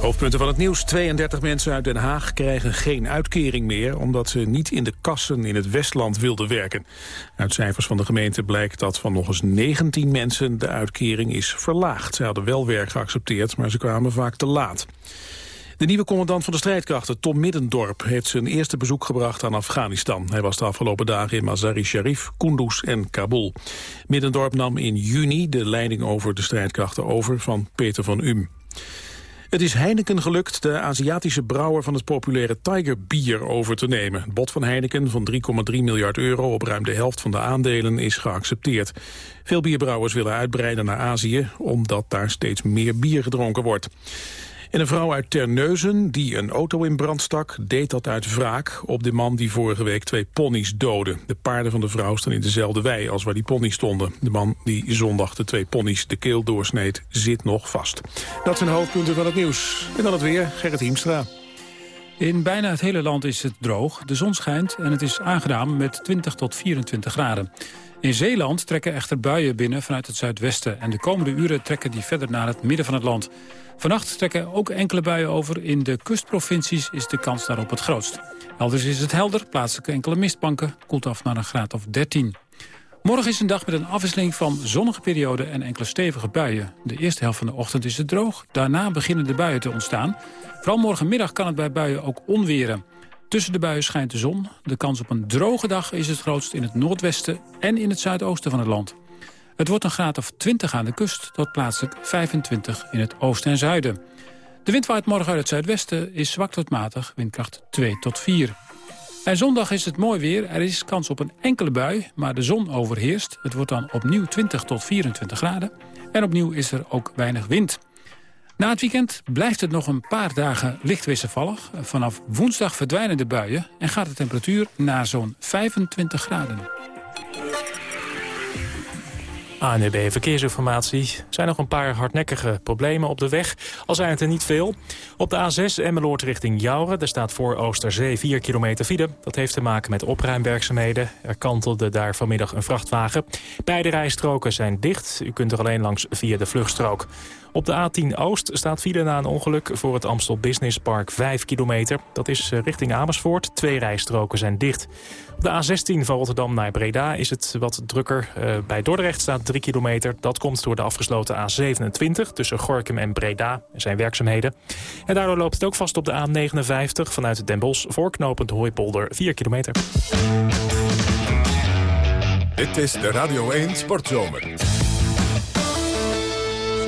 Hoofdpunten van het nieuws. 32 mensen uit Den Haag krijgen geen uitkering meer... omdat ze niet in de kassen in het Westland wilden werken. Uit cijfers van de gemeente blijkt dat van nog eens 19 mensen... de uitkering is verlaagd. Ze hadden wel werk geaccepteerd, maar ze kwamen vaak te laat. De nieuwe commandant van de strijdkrachten, Tom Middendorp, heeft zijn eerste bezoek gebracht aan Afghanistan. Hij was de afgelopen dagen in Mazar-i-Sharif, Kunduz en Kabul. Middendorp nam in juni de leiding over de strijdkrachten over van Peter van Um. Het is Heineken gelukt de Aziatische brouwer van het populaire Tiger Bier over te nemen. Het bod van Heineken van 3,3 miljard euro op ruim de helft van de aandelen is geaccepteerd. Veel bierbrouwers willen uitbreiden naar Azië, omdat daar steeds meer bier gedronken wordt. En een vrouw uit Terneuzen die een auto in brand stak... deed dat uit wraak op de man die vorige week twee ponies doodde. De paarden van de vrouw staan in dezelfde wei als waar die ponies stonden. De man die zondag de twee ponies de keel doorsneed zit nog vast. Dat zijn hoofdpunten van het nieuws. En dan het weer, Gerrit Hiemstra. In bijna het hele land is het droog, de zon schijnt en het is aangenaam met 20 tot 24 graden. In Zeeland trekken echter buien binnen vanuit het zuidwesten... en de komende uren trekken die verder naar het midden van het land. Vannacht trekken ook enkele buien over. In de kustprovincies is de kans daarop het grootst. Elders is het helder, plaatselijk enkele mistbanken. Koelt af naar een graad of 13. Morgen is een dag met een afwisseling van zonnige perioden en enkele stevige buien. De eerste helft van de ochtend is het droog. Daarna beginnen de buien te ontstaan. Vooral morgenmiddag kan het bij buien ook onweren. Tussen de buien schijnt de zon. De kans op een droge dag is het grootst in het noordwesten en in het zuidoosten van het land. Het wordt een graad of 20 aan de kust tot plaatselijk 25 in het oosten en zuiden. De wind waait morgen uit het zuidwesten, is zwak tot matig, windkracht 2 tot 4. En zondag is het mooi weer, er is kans op een enkele bui, maar de zon overheerst. Het wordt dan opnieuw 20 tot 24 graden en opnieuw is er ook weinig wind. Na het weekend blijft het nog een paar dagen licht wisselvallig. Vanaf woensdag verdwijnen de buien en gaat de temperatuur naar zo'n 25 graden. ANUB e Verkeersinformatie. Er zijn nog een paar hardnekkige problemen op de weg, al zijn het er niet veel. Op de A6 Emmeloord richting Jouren, daar staat voor Oosterzee 4 kilometer file. Dat heeft te maken met opruimwerkzaamheden. Er kantelde daar vanmiddag een vrachtwagen. Beide rijstroken zijn dicht. U kunt er alleen langs via de vluchtstrook. Op de A10 Oost staat file na een ongeluk voor het Amstel Business Park 5 kilometer. Dat is eh, richting Amersfoort. Twee rijstroken zijn dicht. Op de A16 van Rotterdam naar Breda is het wat drukker. Uh, bij Dordrecht staat 3 kilometer. Dat komt door de afgesloten A27 tussen Gorkum en Breda. Er zijn werkzaamheden. En daardoor loopt het ook vast op de A59 vanuit Den Bosch... voorknopend Hooipolder 4 kilometer. Dit is de Radio 1 Sportzomer.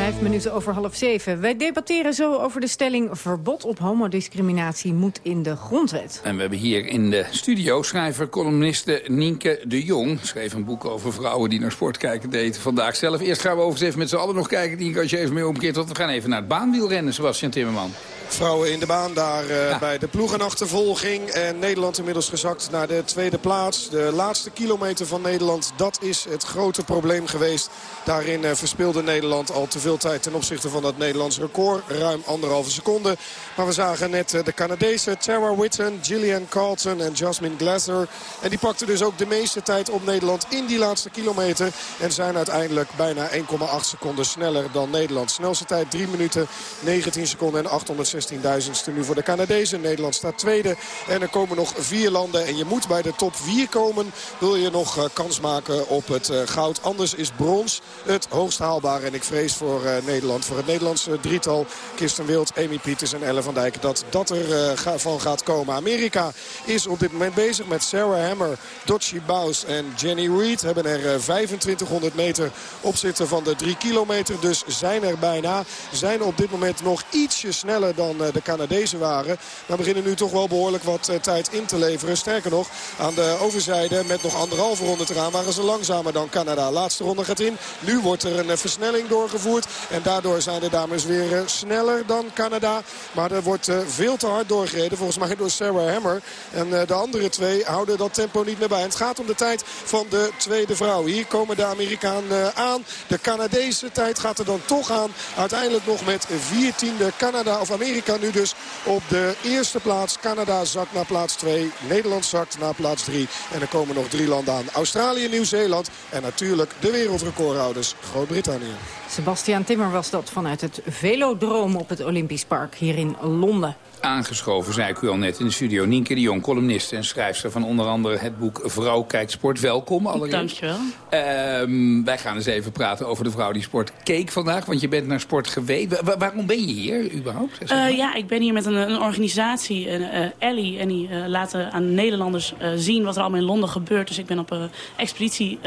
Vijf minuten over half zeven. Wij debatteren zo over de stelling... verbod op homodiscriminatie moet in de grondwet. En we hebben hier in de studio schrijver, columniste Nienke de Jong. Schreef een boek over vrouwen die naar sport kijken. Deed vandaag zelf. Eerst gaan we overigens even met z'n allen nog kijken. Nienke, als je even mee omkeert. Want we gaan even naar het baanwielrennen, Sebastian Timmerman. Vrouwen in de baan daar uh, bij de ploegenachtervolging. En Nederland inmiddels gezakt naar de tweede plaats. De laatste kilometer van Nederland, dat is het grote probleem geweest. Daarin uh, verspeelde Nederland al te veel tijd ten opzichte van dat Nederlands record. Ruim anderhalve seconde. Maar we zagen net uh, de Canadezen Tara Whitten, Gillian Carlton en Jasmine Glaser. En die pakten dus ook de meeste tijd op Nederland in die laatste kilometer. En zijn uiteindelijk bijna 1,8 seconden sneller dan Nederland. Snelste tijd 3 minuten, 19 seconden en 816 16.000ste nu voor de Canadezen. Nederland staat tweede. En er komen nog vier landen. En je moet bij de top 4 komen. Wil je nog uh, kans maken op het uh, goud. Anders is brons het hoogst haalbaar. En ik vrees voor Nederland. Voor het Nederlandse drietal. Kirsten Wild, Amy Pieters en Elle van Dijk. Dat dat er ga, van gaat komen. Amerika is op dit moment bezig met Sarah Hammer, Dodgy Baus en Jenny Reed. Hebben er 2500 meter op zitten van de 3 kilometer. Dus zijn er bijna. Zijn op dit moment nog ietsje sneller dan de Canadezen waren. Maar beginnen nu toch wel behoorlijk wat tijd in te leveren. Sterker nog, aan de overzijde met nog anderhalve ronde te gaan waren ze langzamer dan Canada. Laatste ronde gaat in. Nu wordt er een versnelling doorgevoerd. En daardoor zijn de dames weer sneller dan Canada. Maar er wordt veel te hard doorgereden. Volgens mij door Sarah Hammer. En de andere twee houden dat tempo niet meer bij. En het gaat om de tijd van de tweede vrouw. Hier komen de Amerikanen aan. De Canadese tijd gaat er dan toch aan. Uiteindelijk nog met 14e Canada of Amerika Amerika nu dus op de eerste plaats. Canada zakt naar plaats 2. Nederland zakt naar plaats 3. En er komen nog drie landen aan. Australië, Nieuw-Zeeland en natuurlijk de wereldrecordhouders Groot-Brittannië. Sebastian Timmer was dat vanuit het Velodroom op het Olympisch Park hier in Londen aangeschoven, zei ik u al net in de studio. Nienke de Jong, columnist en schrijfster van onder andere het boek Vrouw kijkt sport. Welkom allereerst. Dankjewel. Uh, wij gaan eens even praten over de vrouw die sport keek vandaag. Want je bent naar sport geweest. waarom ben je hier überhaupt? Uh, ja, ik ben hier met een, een organisatie, uh, Ellie. En die laten aan Nederlanders zien wat er allemaal in Londen gebeurt. Dus ik ben op een expeditie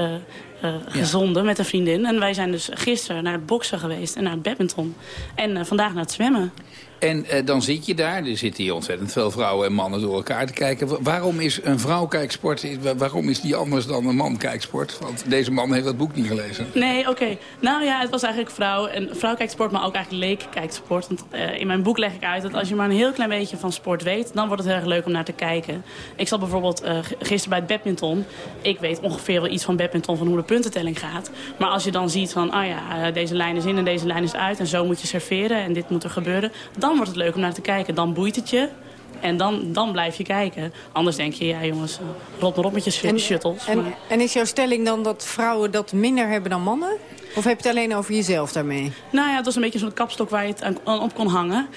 uh, gezonden met een vriendin. En wij zijn dus gisteren naar het boksen geweest en naar het badminton. En uh, vandaag naar het zwemmen. En uh, dan zit je daar, er zitten hier ontzettend veel vrouwen en mannen door elkaar te kijken. Waarom is een vrouw kijksport, waarom is die anders dan een man kijksport? Want deze man heeft dat boek niet gelezen. Nee, oké. Nou ja, het was eigenlijk vrouw. En vrouw kijksport, maar ook eigenlijk leek kijksport. Want uh, in mijn boek leg ik uit dat als je maar een heel klein beetje van sport weet... dan wordt het heel erg leuk om naar te kijken. Ik zat bijvoorbeeld uh, gisteren bij het badminton. Ik weet ongeveer wel iets van badminton, van hoe de puntentelling gaat. Maar als je dan ziet van, ah ja, deze lijn is in en deze lijn is uit... en zo moet je serveren en dit moet er gebeuren... dan wordt het leuk om naar te kijken. Dan boeit het je. En dan, dan blijf je kijken. Anders denk je, ja jongens, rot maar op met je en, shuttles. En, maar... en is jouw stelling dan dat vrouwen dat minder hebben dan mannen? Of heb je het alleen over jezelf daarmee? Nou ja, het was een beetje zo'n kapstok waar je het aan, op kon hangen.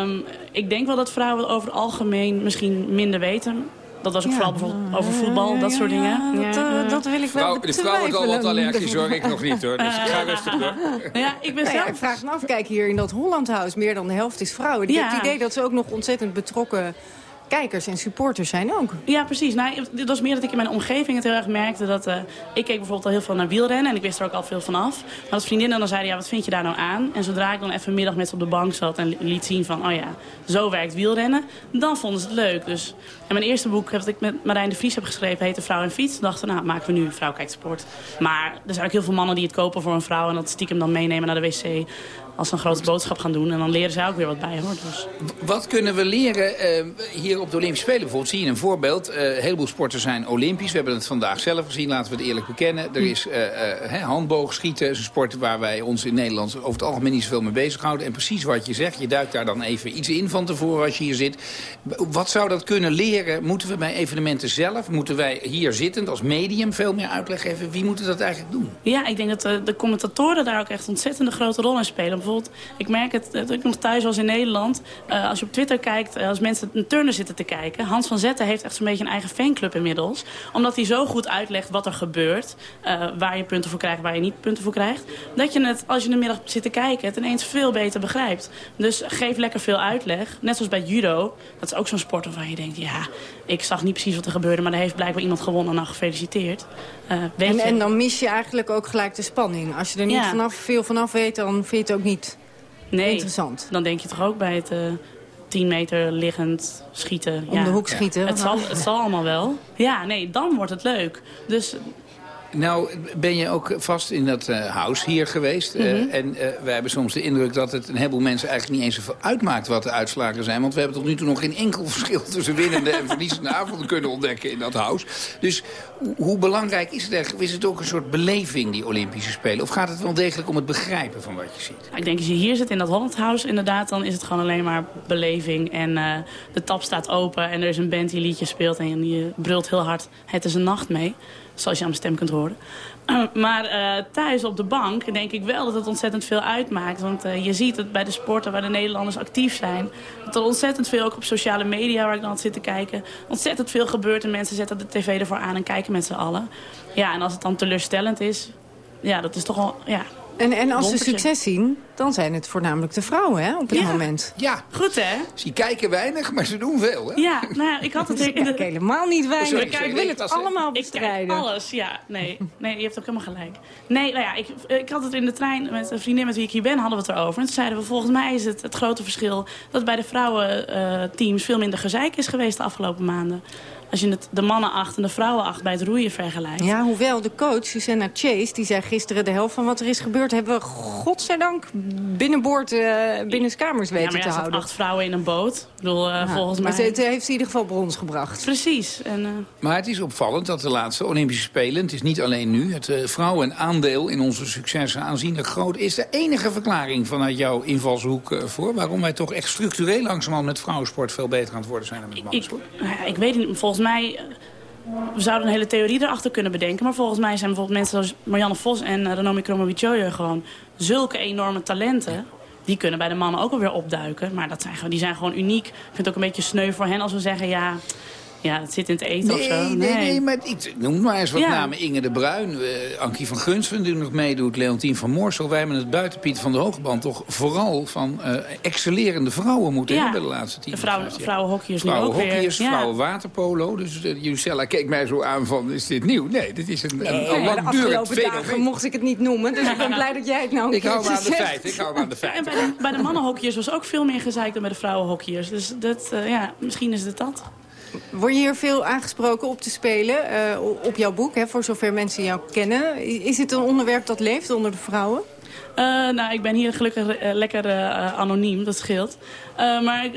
Um, ik denk wel dat vrouwen over het algemeen misschien minder weten. Dat was ook ja, vooral bijvoorbeeld over voetbal, ja, dat soort dingen. Dat, uh, dat, wil ik wel De vrouw wordt al wat allergisch hoor, ik nog niet hoor. Dus ik ga rustig door. Ja, ik ben zelf... ik vraag me af, kijk hier in dat Hollandhuis, meer dan de helft is vrouwen. Ik heb het idee dat ze ook nog ontzettend betrokken kijkers en supporters zijn ook. Ja, precies. Nou, het was meer dat ik in mijn omgeving het heel erg merkte. Dat, uh, ik keek bijvoorbeeld al heel veel naar wielrennen en ik wist er ook al veel van af. Maar als vriendinnen dan zeiden, ja, wat vind je daar nou aan? En zodra ik dan even middag met ze op de bank zat en liet zien van, oh ja, zo werkt wielrennen. Dan vonden ze het leuk. Dus en mijn eerste boek dat ik met Marijn de Vries heb geschreven heette Vrouw en Fiets. dachten, nou, maken we nu Vrouw kijkt sport. Maar er zijn ook heel veel mannen die het kopen voor een vrouw en dat stiekem dan meenemen naar de wc. Als ze een grote boodschap gaan doen. En dan leren zij ook weer wat bij, hoor. Dus. Wat kunnen we leren eh, hier op de Olympische Spelen? Bijvoorbeeld zie je een voorbeeld. Uh, een heleboel sporten zijn Olympisch. We hebben het vandaag zelf gezien, laten we het eerlijk bekennen. Er hm. is uh, handboogschieten, is een sport waar wij ons in Nederland over het algemeen niet zoveel mee bezighouden. En precies wat je zegt, je duikt daar dan even iets in van tevoren als je hier zit. Wat zou dat kunnen leren? Moeten we bij evenementen zelf, moeten wij hier zittend als medium veel meer uitleg geven? Wie moet dat eigenlijk doen? Ja, ik denk dat de, de commentatoren daar ook echt ontzettende grote rol in spelen. Ik merk het, dat ik nog thuis was in Nederland. Uh, als je op Twitter kijkt, uh, als mensen een turner zitten te kijken. Hans van Zetten heeft echt zo'n beetje een eigen fanclub inmiddels. Omdat hij zo goed uitlegt wat er gebeurt. Uh, waar je punten voor krijgt, waar je niet punten voor krijgt. Dat je het, als je de middag zit te kijken, het ineens veel beter begrijpt. Dus geef lekker veel uitleg. Net zoals bij judo. Dat is ook zo'n sport waarvan je denkt, ja, ik zag niet precies wat er gebeurde. Maar er heeft blijkbaar iemand gewonnen en dan gefeliciteerd. En, en, dan mis je eigenlijk ook gelijk de spanning. Als je er niet vanaf, veel vanaf weet, dan vind je het ook niet nee, interessant. Dan denk je toch ook bij het uh, eh, 10 meter liggend schieten. Om de hoek schieten. Het, zal, het zal allemaal wel. Ja, nee, dan wordt het leuk. Dus nou, ben je ook vast in dat uh, house hier geweest. Mm en uh, wij hebben soms de indruk dat het een heleboel mensen eigenlijk niet eens uitmaakt wat de uitslagen zijn. Want we hebben tot nu toe nog geen enkel verschil tussen winnende en verliezende avonden kunnen ontdekken in dat house. Dus hoe belangrijk is het eigenlijk? Is het ook een soort beleving, die Olympische Spelen? Of gaat het wel degelijk om het begrijpen van wat je ziet? Ik denk als je hier zit in dat Holland House inderdaad, dan is het gewoon alleen maar beleving. En de tap staat open en er is een band die liedjes speelt en die brult heel hard. Het is een nacht mee. Zoals je aan mijn stem kunt horen. maar uh, thuis op de bank denk ik wel dat het ontzettend veel uitmaakt. Want uh, je ziet het bij de sporten waar de Nederlanders actief zijn. Dat er ontzettend veel, ook op sociale media waar ik dan zit te kijken... ontzettend veel gebeurt en mensen zetten de tv ervoor aan en kijken met z'n allen. Ja, en als het dan teleurstellend is... Ja, dat is toch wel... Ja, en, en als ze succes zien, dan zijn het voornamelijk de vrouwen hè, op dit moment. Ja, goed hè? Ze kijken weinig, maar ze doen veel hè? Ja, nou ik had het... Ze kijken helemaal niet weinig. Sorry, ik wil het allemaal bestrijden. Ik alles, ja. Nee, nee, je hebt ook helemaal gelijk. Nee, nou ja, ik, ik had het in de trein met een vriendin met wie ik hier ben, hadden we het erover. En toen zeiden we, volgens mij is het het grote verschil... dat bij de vrouwenteams uh, veel minder gezeik is geweest de afgelopen maanden als je het, de mannen acht en de vrouwen acht bij het roeien vergelijkt. Ja, hoewel de coach, Susanna Chase, die zei gisteren... de helft van wat er is gebeurd hebben we godzijdank binnenboord, uh, binnenskamers weten ja, maar ja, te houden. acht vrouwen in een boot. Ik bedoel, uh, volgens mij... Maar het heeft in ieder geval brons gebracht. Precies. En, uh... Maar het is opvallend dat de laatste Olympische Spelen... het is niet alleen nu, het vrouwenaandeel in onze successen aanzienlijk groot... is de enige verklaring vanuit jouw invalshoek voor... waarom wij toch echt structureel langzamerhand met vrouwensport... veel beter aan het worden zijn dan met mannensport? Ik, nou ik weet niet, volgens volgens mij... We zouden een hele theorie erachter kunnen bedenken. Maar volgens mij zijn bijvoorbeeld mensen zoals Marianne Vos en uh, Renomi Kromowidjojo gewoon zulke enorme talenten. Die kunnen bij de mannen ook alweer opduiken. Maar dat zijn, die zijn gewoon uniek. Ik vind het ook een beetje sneu voor hen als we zeggen... ja, ja, het zit in het eten nee, of zo. Nee, nee, nee maar ik noem maar eens wat namen. Inge de Bruin, uh, Ankie van Gunsven die nog meedoet, Leontien van Moorsel. Wij hebben het buitenpiet van de Hogeband toch vooral van uh, excellerende vrouwen moeten ja. hebben de laatste tien jaar. Vrouwen, vrouwenhockeyers nu ook weer. vrouwen waterpolo. Dus uh, Jusella keek mij zo aan van, is dit nieuw? Nee, dit is een, nee, een, een langdurend fenomeen. mocht ik het niet noemen, dus ik ben blij dat jij het nou Ik hou aan de feiten, ik hou me aan de feiten. En bij de, bij de mannenhockeyers was ook veel meer gezeik dan bij de vrouwenhockeyers. Dus dat, ja, misschien is het dat. Word je hier veel aangesproken op te spelen, uh, op jouw boek, hè, voor zover mensen jou kennen? Is het een onderwerp dat leeft onder de vrouwen? Uh, nou, ik ben hier gelukkig uh, lekker uh, anoniem, dat scheelt. maar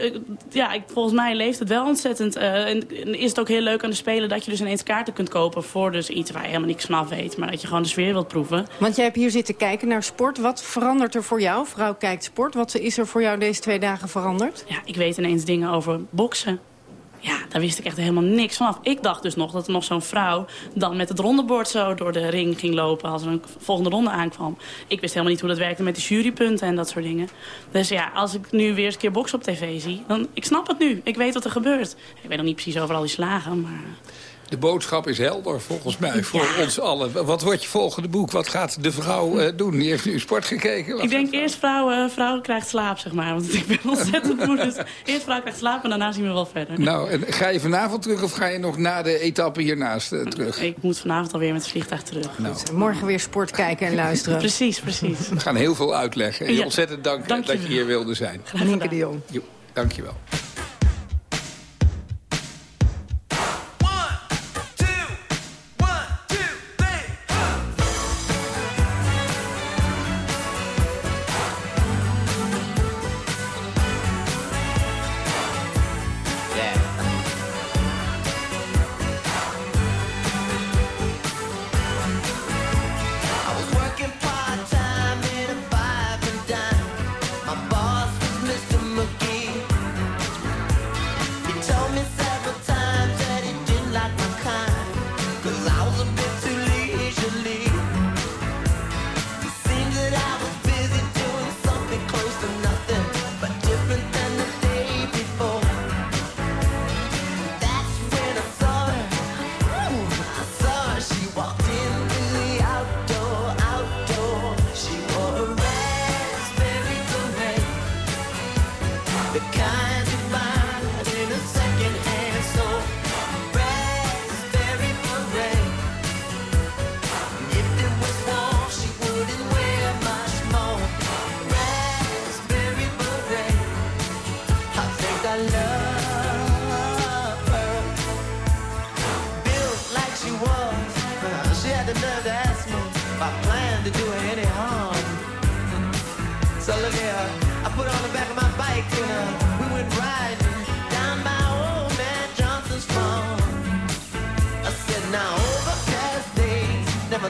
ja, ik, volgens mij leeft het wel ontzettend. en is het ook heel leuk aan de Spelen dat je dus ineens kaarten kunt kopen... voor dus iets waar je helemaal niks van weet, maar dat je gewoon de sfeer wilt proeven. Want jij hebt hier zitten kijken naar sport. Wat verandert er voor jou? Vrouw kijkt sport. Wat is er voor jou deze twee dagen veranderd? Ja, ik weet ineens dingen over boksen. Ja, daar wist ik echt helemaal niks vanaf. Ik dacht dus nog dat er nog zo'n vrouw dan met het rondebord zo door de ring ging lopen als er een volgende ronde aankwam. Ik wist helemaal niet hoe dat werkte met de jurypunten en dat soort dingen. Dus ja, als ik nu weer eens een keer boksen op tv zie, dan ik snap het nu. Ik weet wat er gebeurt. Ik weet nog niet precies over al die slagen, maar... De boodschap is helder, volgens mij, voor ons allen. Wat wordt je volgende boek? Wat gaat de vrouw uh, doen? Die heeft nu sport gekeken. ik denk eerst vrouw, uh, vrouw krijgt slaap, zeg maar. Want ik ben ontzettend moe. Dus eerst vrouw krijgt slaap en daarna zien we wel verder. Nou, en ga je vanavond terug of ga je nog na de etappe hiernaast uh, terug? Ik moet vanavond alweer met het vliegtuig terug. Nou. Morgen weer sport kijken en luisteren. precies, precies. We gaan heel veel uitleggen. En ja. ontzettend dank, dank dat je hier wilde zijn. Nienke de Jong. Jo, dank je wel.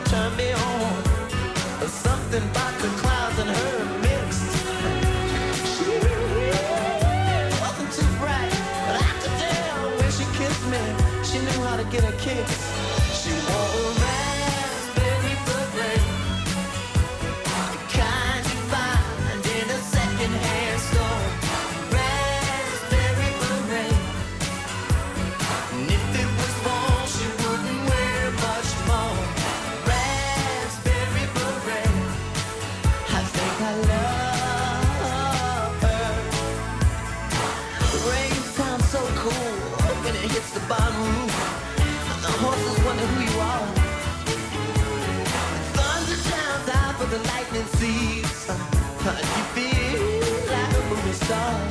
Turn me on. The clouds and her mixed. She wasn't too bright, but when she kissed me, she knew how to get a kiss. Star.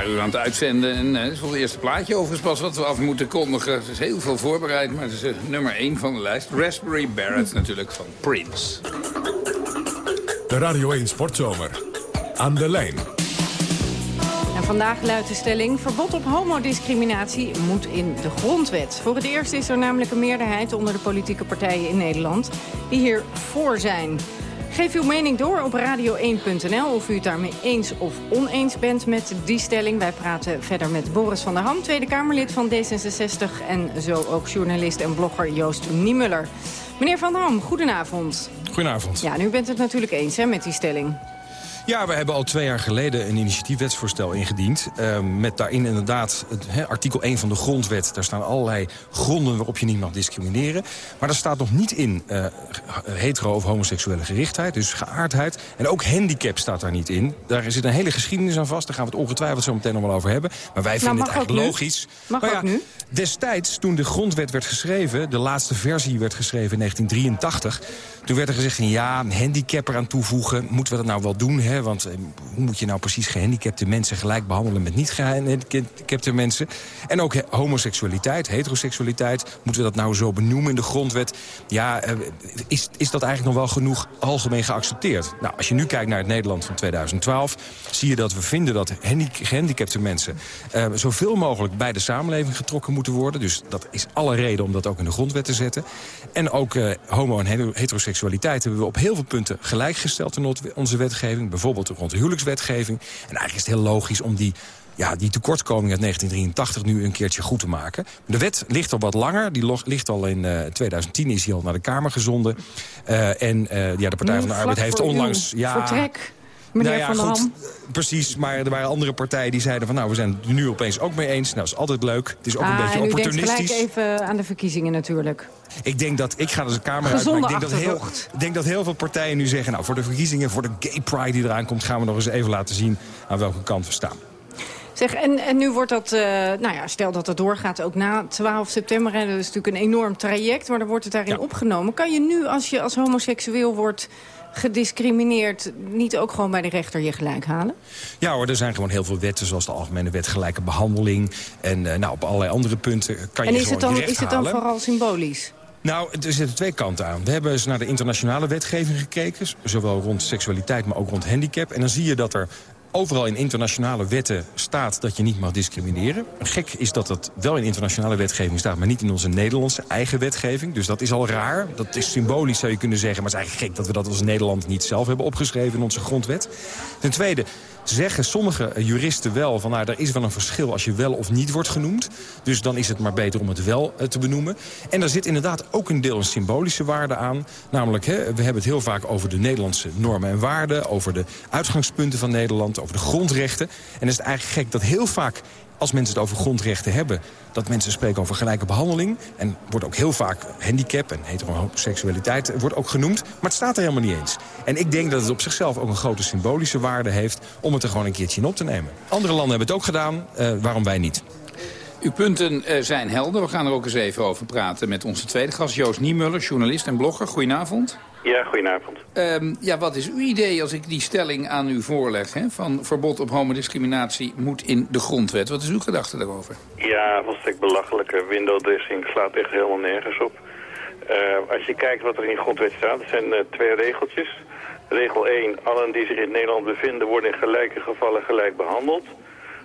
Paar uur aan het uitzenden. En het is wel het eerste plaatje overigens pas wat we af moeten kondigen. Er is heel veel voorbereid, maar het is eh, nummer 1 van de lijst. Raspberry Barrett natuurlijk van Prince. De Radio 1 Sportzomer. Aan de lijn. En vandaag luidt de stelling... verbod op homodiscriminatie moet in de grondwet. Voor het eerst is er namelijk een meerderheid onder de politieke partijen in Nederland... die hier voor zijn. Geef uw mening door op radio1.nl of u het daarmee eens of oneens bent met die stelling. Wij praten verder met Boris van der Ham, Tweede Kamerlid van D66... en zo ook journalist en blogger Joost Niemuller. Meneer van der Ham, goedenavond. Goedenavond. Ja, nu bent het natuurlijk eens hè, met die stelling. Ja, we hebben al twee jaar geleden een initiatiefwetsvoorstel ingediend. Uh, met daarin inderdaad het, he, artikel 1 van de grondwet. Daar staan allerlei gronden waarop je niet mag discrimineren. Maar daar staat nog niet in uh, hetero- of homoseksuele gerichtheid. Dus geaardheid. En ook handicap staat daar niet in. Daar zit een hele geschiedenis aan vast. Daar gaan we het ongetwijfeld zo meteen nog wel over hebben. Maar wij vinden nou, het eigenlijk logisch. Mag maar ook nu? Destijds, toen de grondwet werd geschreven... de laatste versie werd geschreven in 1983... toen werd er gezegd, ja, een handicap eraan toevoegen. Moeten we dat nou wel doen, hè? Want eh, hoe moet je nou precies gehandicapte mensen... gelijk behandelen met niet gehandicapte mensen? En ook homoseksualiteit, heteroseksualiteit. Moeten we dat nou zo benoemen in de grondwet? Ja, eh, is, is dat eigenlijk nog wel genoeg algemeen geaccepteerd? Nou, als je nu kijkt naar het Nederland van 2012... zie je dat we vinden dat gehandicapte mensen... Uh, zoveel mogelijk bij de samenleving getrokken moeten worden. Dus dat is alle reden om dat ook in de grondwet te zetten. En ook uh, homo- en heteroseksualiteit hebben we op heel veel punten gelijkgesteld in onze wetgeving. Bijvoorbeeld rond de huwelijkswetgeving. En eigenlijk is het heel logisch om die ja, die tekortkoming uit 1983 nu een keertje goed te maken. De wet ligt al wat langer. Die ligt al in uh, 2010 is die al naar de Kamer gezonden. Uh, en uh, ja, de Partij nu, van de Arbeid heeft onlangs... Ja, vertrek. Meneer nou ja, Van der goed, precies. Maar er waren andere partijen die zeiden van... nou, we zijn het nu opeens ook mee eens. Nou, dat is altijd leuk. Het is ook ah, een beetje en u opportunistisch. denkt gelijk even aan de verkiezingen natuurlijk. Ik denk dat, ik ga dus de Kamer uit, maar ik denk dat, heel, denk dat heel veel partijen nu zeggen... nou, voor de verkiezingen, voor de gay pride die eraan komt... gaan we nog eens even laten zien aan welke kant we staan. Zeg, en, en nu wordt dat, uh, nou ja, stel dat het doorgaat ook na 12 september. Dat is natuurlijk een enorm traject, maar dan wordt het daarin Ja. opgenomen. Kan je nu, als je als homoseksueel wordt gediscrimineerd... niet ook gewoon bij de rechter je gelijk halen? Ja hoor, er zijn gewoon heel veel wetten, zoals de Algemene Wet Gelijke Behandeling. En uh, nou, op allerlei andere punten kan en je is gewoon het, dan, recht is het dan halen. vooral symbolisch? Nou, er zitten twee kanten aan. We hebben eens naar de internationale wetgeving gekeken. Zowel rond seksualiteit, maar ook rond handicap. En dan zie je dat er overal in internationale wetten staat dat je niet mag discrimineren. Gek is dat het wel in internationale wetgeving staat... maar niet in onze Nederlandse eigen wetgeving. Dus dat is al raar. Dat is symbolisch, zou je kunnen zeggen. Maar het is eigenlijk gek dat we dat als Nederland niet zelf hebben opgeschreven in onze grondwet. Ten tweede zeggen sommige juristen wel van nou, er is wel een verschil als je wel of niet wordt genoemd. Dus dan is het maar beter om het wel eh, te benoemen. En daar zit inderdaad ook een deel een symbolische waarde aan. Namelijk, hè, we hebben het heel vaak over de Nederlandse normen en waarden... over de uitgangspunten van Nederland, over de grondrechten. En is het eigenlijk gek dat heel vaak als mensen het over grondrechten hebben... dat mensen spreken over gelijke behandeling. En wordt ook heel vaak handicap en heteroseksualiteit wordt ook genoemd. Maar het staat er helemaal niet eens. En ik denk dat het op zichzelf ook een grote symbolische waarde heeft... om het er gewoon een keertje in op te nemen. Andere landen hebben het ook gedaan, uh, waarom wij niet? Uw punten uh, zijn helder. We gaan er ook eens even over praten met onze tweede gast... Joost Niemuller, journalist en blogger. Goedenavond. Ja, goedenavond. Um, ja, wat is uw idee als ik die stelling aan u voorleg... Hè, van verbod op homodiscriminatie moet in de grondwet? Wat is uw gedachte daarover? Ja, volstrekt belachelijke window dressing slaat echt helemaal nergens op. Uh, als je kijkt wat er in de grondwet staat, er zijn uh, twee regeltjes. Regel 1, allen die zich in Nederland bevinden worden in gelijke gevallen gelijk behandeld.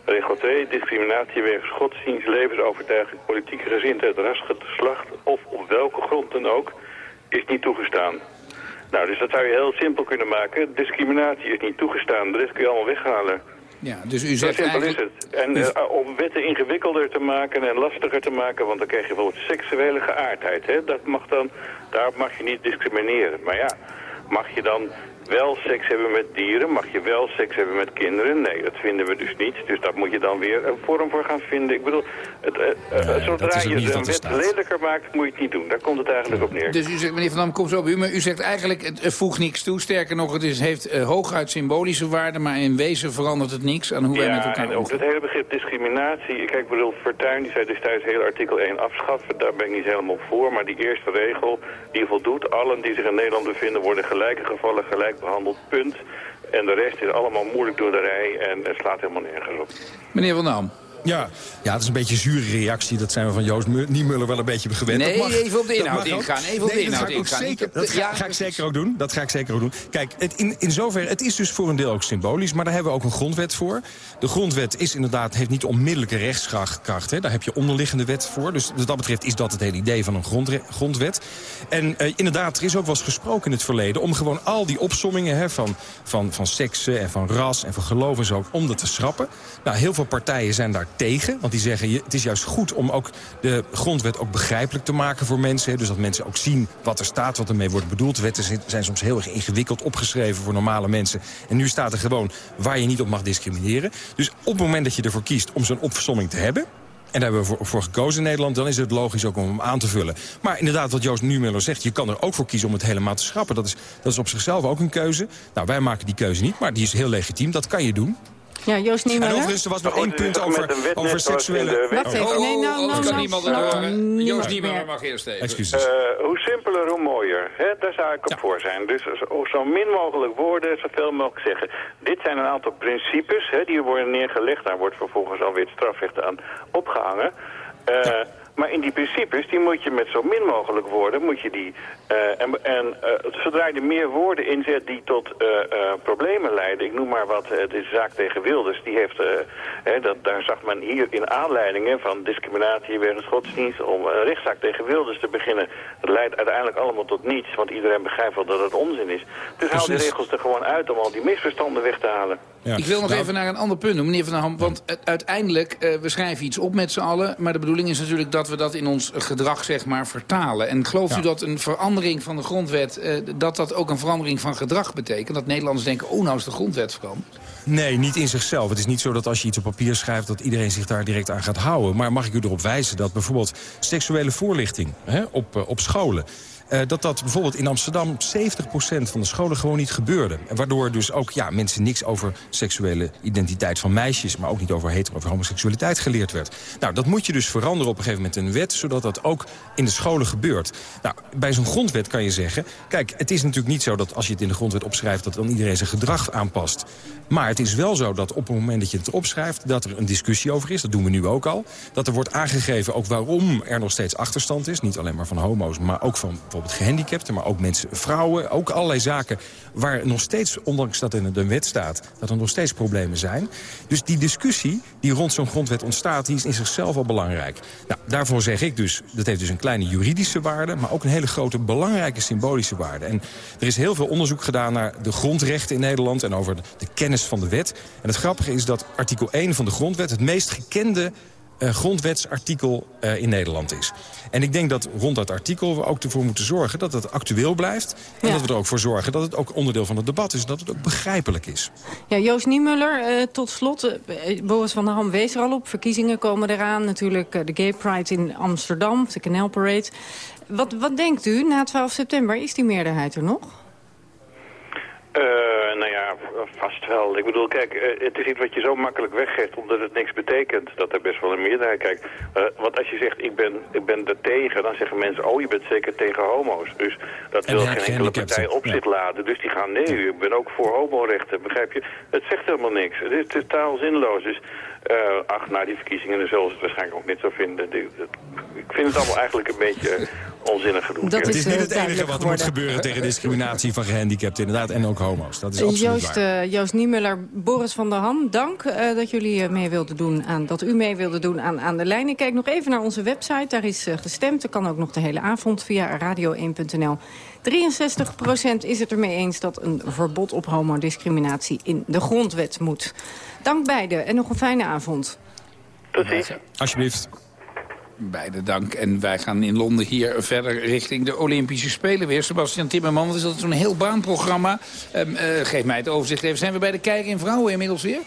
Regel 2, discriminatie wegens godsdienst, levensovertuiging, politieke gezindheid, ras, geslacht of op welke grond dan ook is niet toegestaan. Nou, dus dat zou je heel simpel kunnen maken. Discriminatie is niet toegestaan, de rest kun je allemaal weghalen. Ja, dus u zegt simpel eigenlijk... is het. En uh, om wetten ingewikkelder te maken en lastiger te maken, want dan krijg je bijvoorbeeld seksuele geaardheid. Hè? Dat mag dan, daarop mag je niet discrimineren. Maar ja, mag je dan wel seks hebben met dieren? Mag je wel seks hebben met kinderen? Nee, dat vinden we dus niet. Dus daar moet je dan weer een vorm voor gaan vinden. Ik bedoel, het, uh, uh, zodra je een wet lelijker maakt, moet je het niet doen. Daar komt het eigenlijk op neer. Dus u zegt, meneer Van Dam, kom zo op u, maar u zegt eigenlijk, het, voegt niks toe. Sterker nog, het is, heeft uh, hooguit symbolische waarde, maar in wezen verandert het niks aan hoe ja, wij met elkaar en ook het hele begrip discriminatie. Kijk, bedoel, Fortuyn die zei destijds heel artikel 1 afschaffen. Daar ben ik niet helemaal voor. Maar die eerste regel, die voldoet. Allen die zich in Nederland bevinden, worden gelijke gevallen gelijk behandeld. Punt. En de rest is allemaal moeilijk doorderij en het slaat helemaal nergens op. Meneer Van Dam. Ja, ja, het is een beetje een zure reactie. Dat zijn we van Joost Niemuller wel een beetje gewend. Nee, dat mag, even op de inhoud ingaan. Even op nee, de inhoud ingaan. Zeker, dat ga, ja, ga ik zeker ook doen. Dat ga ik zeker ook doen. Kijk, het, in, in zoverre, het is dus voor een deel ook symbolisch. Maar daar hebben we ook een grondwet voor. De grondwet is inderdaad, heeft niet onmiddellijke rechtskracht. Hè. Daar heb je onderliggende wet voor. Dus wat dat betreft is dat het hele idee van een grondre- grondwet. En eh, inderdaad, er is ook wel eens gesproken in het verleden... om gewoon al die opsommingen hè, van, van, van seksen en van ras en van geloof en zo... om dat te schrappen. Nou, heel veel partijen zijn daar tegen. Want die zeggen, het is juist goed om ook de grondwet ook begrijpelijk te maken voor mensen. Dus dat mensen ook zien wat er staat, wat ermee wordt bedoeld. Wetten zijn- soms heel erg ingewikkeld opgeschreven voor normale mensen. En nu staat er gewoon waar je niet op mag discrimineren. Dus op het moment dat je ervoor kiest om zo'n opsomming te hebben... En daar hebben we voor, gekozen in Nederland. Dan is het logisch ook om hem aan te vullen. Maar inderdaad, wat Joost Niemuller zegt... je kan er ook voor kiezen om het helemaal te schrappen. Dat is, dat is op zichzelf ook een keuze. Nou, wij maken die keuze niet, maar die is heel legitiem. Dat kan je doen. Ja, Joost En Niemuller. overigens, er was nog één punt over, over seksuele... Wacht even, Oh, nee, nou, oh, nou, kan nou, niemand nou, horen? niemand Joost Niemuller meer. mag eerst even. Excuses. Eh, hoe simpeler, hoe mooier. Hè? Daar zou ik op voor zijn. Dus zo, zo min mogelijk woorden, zoveel mogelijk zeggen. Dit zijn een aantal principes, hè, die worden neergelegd. Daar wordt vervolgens alweer het strafrecht aan opgehangen. Eh, Maar in die principes, die moet je met zo min mogelijk woorden, moet je die... eh, en en eh, zodra je er meer woorden inzet die tot eh, eh, problemen leiden... Ik noem maar wat, de zaak tegen Wilders, die heeft... eh, hè, dat, daar zag men hier in aanleidingen van discriminatie wegens godsdienst... om een rechtszaak tegen Wilders te beginnen. Dat leidt uiteindelijk allemaal tot niets, want iedereen begrijpt wel dat het onzin is. Dus haal die regels er gewoon uit om al die misverstanden weg te halen. Ik wil nog even naar een ander punt, meneer Van der Ham. Want uiteindelijk, eh, we schrijven iets op met z'n allen... maar de bedoeling is natuurlijk dat we dat in ons gedrag zeg maar, vertalen. En gelooft u dat een verandering van de grondwet... eh, dat dat ook een verandering van gedrag betekent? Dat Nederlanders denken, oh, nou is de grondwet veranderd. Nee, niet in zichzelf. Het is niet zo dat als je iets op papier schrijft... dat iedereen zich daar direct aan gaat houden. Maar mag ik u erop wijzen dat bijvoorbeeld seksuele voorlichting hè, op, eh, op scholen... eh, dat dat bijvoorbeeld in Amsterdam 70% van de scholen gewoon niet gebeurde. Waardoor dus ook ja, mensen niks over seksuele identiteit van meisjes... maar ook niet over hetero of homoseksualiteit geleerd werd. Nou, dat moet je dus veranderen op een gegeven moment in een wet... zodat dat ook in de scholen gebeurt. Nou, bij zo'n grondwet kan je zeggen... kijk, het is natuurlijk niet zo dat als je het in de grondwet opschrijft... dat dan iedereen zijn gedrag aanpast. Maar het is wel zo dat op het moment dat je het erop schrijft... dat er een discussie over is, dat doen we nu ook al. Dat er wordt aangegeven ook waarom er nog steeds achterstand is. Niet alleen maar van homo's, maar ook van, bijvoorbeeld gehandicapten... maar ook mensen, vrouwen, ook allerlei zaken... waar nog steeds, ondanks dat in de wet staat... dat er nog steeds problemen zijn. Dus die discussie die rond zo'n grondwet ontstaat... die is in zichzelf al belangrijk. Nou, daarvoor zeg ik dus, dat heeft dus een kleine juridische waarde... maar ook een hele grote belangrijke symbolische waarde. En er is heel veel onderzoek gedaan naar de grondrechten in Nederland... en over de kennis van de wet. En het grappige is dat artikel 1 van de grondwet... het meest gekende uh, grondwetsartikel uh, in Nederland is. En ik denk dat rond dat artikel we ook ervoor moeten zorgen dat het actueel blijft. En Ja. dat we er ook voor zorgen dat het ook onderdeel van het debat is. Dat het ook begrijpelijk is. Ja, Joost Niemuller, eh, tot slot. eh, Boris van der Ham wees er al op. Verkiezingen komen eraan. Natuurlijk eh, de Gay Pride in Amsterdam, de Canal Parade. Wat, wat denkt u na 12 september? Is die meerderheid er nog? Eh, nou ja, vast wel. Ik bedoel, kijk, eh, het is iets wat je zo makkelijk weggeeft omdat het niks betekent. Dat er best wel een meerderheid kijkt. Eh, want als je zegt, ik ben, ik ben er tegen, dan zeggen mensen, oh, je bent zeker tegen homo's. Dus dat En wil geen enkele partij op zich laden. Dus die gaan, nee, ik ben ook voor homorechten, begrijp je? Het zegt helemaal niks. Het is totaal zinloos. Dus, eh, ach, na die verkiezingen dan zullen ze het waarschijnlijk ook niet zo vinden. Ik vind het allemaal eigenlijk een beetje onzinnig gedoe. Dat het is, is niet eh, het enige wat er moet gebeuren tegen discriminatie van gehandicapten inderdaad. En ook homo's. Dat is absoluut Joost, waar. eh, Joost Niemuller, Boris van der Ham, dank eh, dat jullie mee wilden doen aan, dat u mee wilde doen aan, aan de lijn. Ik kijk nog even naar onze website, daar is gestemd. Dat kan ook nog de hele avond via radio1.nl. 63% is het ermee eens dat een verbod op homodiscriminatie in de grondwet moet. Dank beiden en nog een fijne avond. Tot ziens. Alsjeblieft. Beide dank. En wij gaan in Londen hier verder richting de Olympische Spelen weer. Sebastian Timmerman, wat is dat zo'n heel baanprogramma? Eh, geef mij het overzicht even. Zijn we bij de kijker in vrouwen inmiddels weer?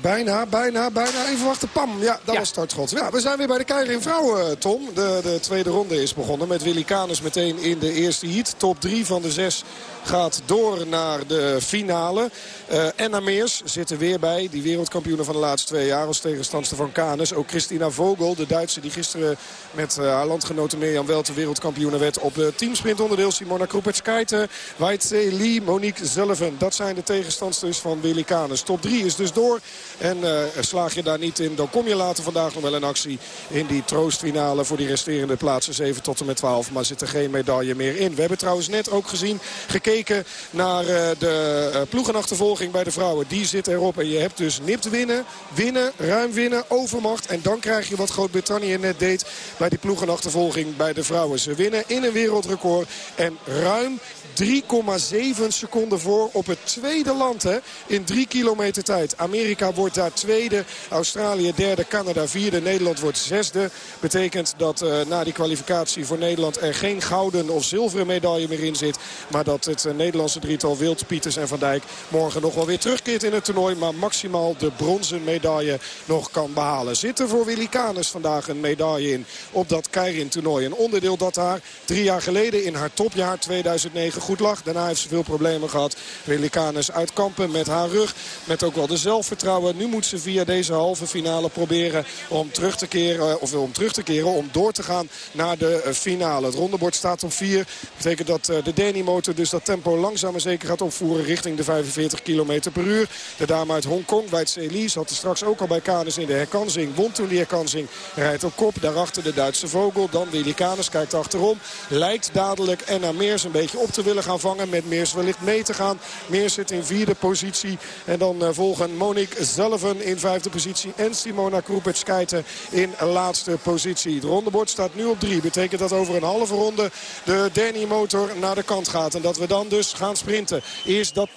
Bijna, bijna, bijna. Even wachten. Pam. Ja, dat was startschot. Ja, we zijn weer bij de Keizer in Vrouwen, Tom. De, de tweede ronde is begonnen met Willy Canes meteen in de eerste heat. Top 3 van de zes gaat door naar de finale. Eh Enna Meers zit er weer bij. Die wereldkampioene van de laatste twee jaar als tegenstandster van Canes. Ook Christina Vogel, de Duitse die gisteren met eh, haar landgenote Mirjam Welte wereldkampioene werd op de teamsprintonderdeel. Simona Kroepets-Keiten, Weitse Lee, Monique Sullivan. Dat zijn de tegenstandsters van Willy Canes. Top 3 is dus door. En eh, slaag je daar niet in, dan kom je later vandaag nog wel in actie in die troostfinale voor die resterende plaatsen 7 tot en met 12. Maar zit er geen medaille meer in. We hebben trouwens net ook gezien, gekeken naar eh, de eh, ploegenachtervolging bij de vrouwen. Die zit erop en je hebt dus nipt winnen, winnen, ruim winnen, overmacht. En dan krijg je wat Groot-Brittannië net deed bij die ploegenachtervolging bij de vrouwen. Ze winnen in een wereldrecord en ruim 3,7 seconden voor op het tweede land hè, in drie kilometer tijd. Amerika wordt daar tweede, Australië derde, Canada vierde, Nederland wordt zesde. Betekent dat eh, na die kwalificatie voor Nederland er geen gouden of zilveren medaille meer in zit. Maar dat het eh, Nederlandse drietal Wild, Pieters en Van Dijk morgen nog wel weer terugkeert in het toernooi. Maar maximaal de bronzen medaille nog kan behalen. Zit er voor Willy Canes vandaag een medaille in op dat Keirin toernooi. Een onderdeel dat haar drie jaar geleden in haar topjaar 2009 goed lag. Daarna heeft ze veel problemen gehad. Willy Canes uit Kampen met haar rug. Met ook wel de zelfvertrouwen. Nu moet ze via deze halve finale proberen om terug te keren. Of om terug te keren. Om door te gaan naar de eh, finale. Het rondebord staat op 4. Dat betekent dat eh, de Danny motor dus dat tempo langzaam maar zeker gaat opvoeren richting de 45 km per uur. De dame uit Hongkong, Weidse Elise, had er straks ook al bij Canes in de herkansing. Won die herkansing. Rijdt op kop. Daarachter de Duitse Vogel. Dan Willy Canes kijkt achterom. Lijkt dadelijk Enna Meers een beetje op te willen gaan vangen. Met Meers wellicht mee te gaan. Meers zit in vierde positie. En dan eh, volgen Monique Sullivan in vijfde positie. En Simona Kroepets-Keiten in laatste positie. Het rondebord staat nu op drie. Betekent dat over een halve ronde de Danny motor naar de kant gaat. En dat we dan dus gaan sprinten. Eerst dat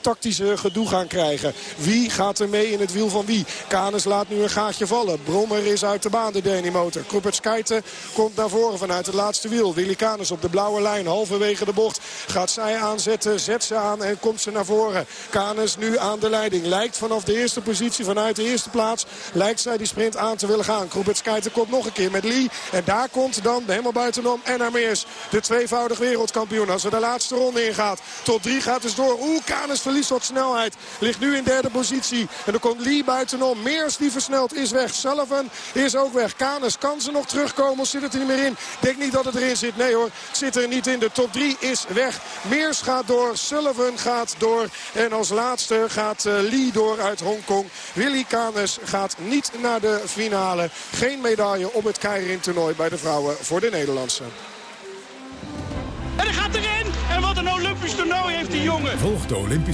tactische gedoe gaan krijgen. Wie gaat er mee in het wiel van wie? Canes laat nu een gaatje vallen. Brommer is uit de baan, de Danny motor. Kroepets-Keiten komt naar voren vanuit het laatste wiel. Willy Canes op de blauwe lijn, halverwege de bocht. Gaat zij aanzetten, zet ze aan en komt ze naar voren. Canes nu aan de leiding. Lijkt vanaf de eerste positie, vanuit de eerste plaats... lijkt zij die sprint aan te willen gaan. Kroepets-Keiten komt nog een keer met Lee. En daar komt dan helemaal buitenom Enna Meers. De tweevoudig wereldkampioen. Als ze de laatste ronde ingaat. Tot drie gaat dus door. Oeh, Canes verliest wat snelheid. Ligt nu in derde positie. En dan komt Lee buitenom. Meers die versnelt is weg. Sullivan is ook weg. Canes kan ze nog terugkomen of zit het er niet meer in? Denk niet dat het erin zit. Nee hoor, zit er niet in. De top 3 is weg. Meers gaat door. Sullivan gaat door. En als laatste gaat eh, Lee door uit Hongkong. Willy Canes gaat niet naar de finale. Geen medaille op het Keirin toernooi bij de vrouwen voor de Nederlandse. En hij gaat erin. En wat een Olympisch toernooi heeft die jongen. Volg de Olympische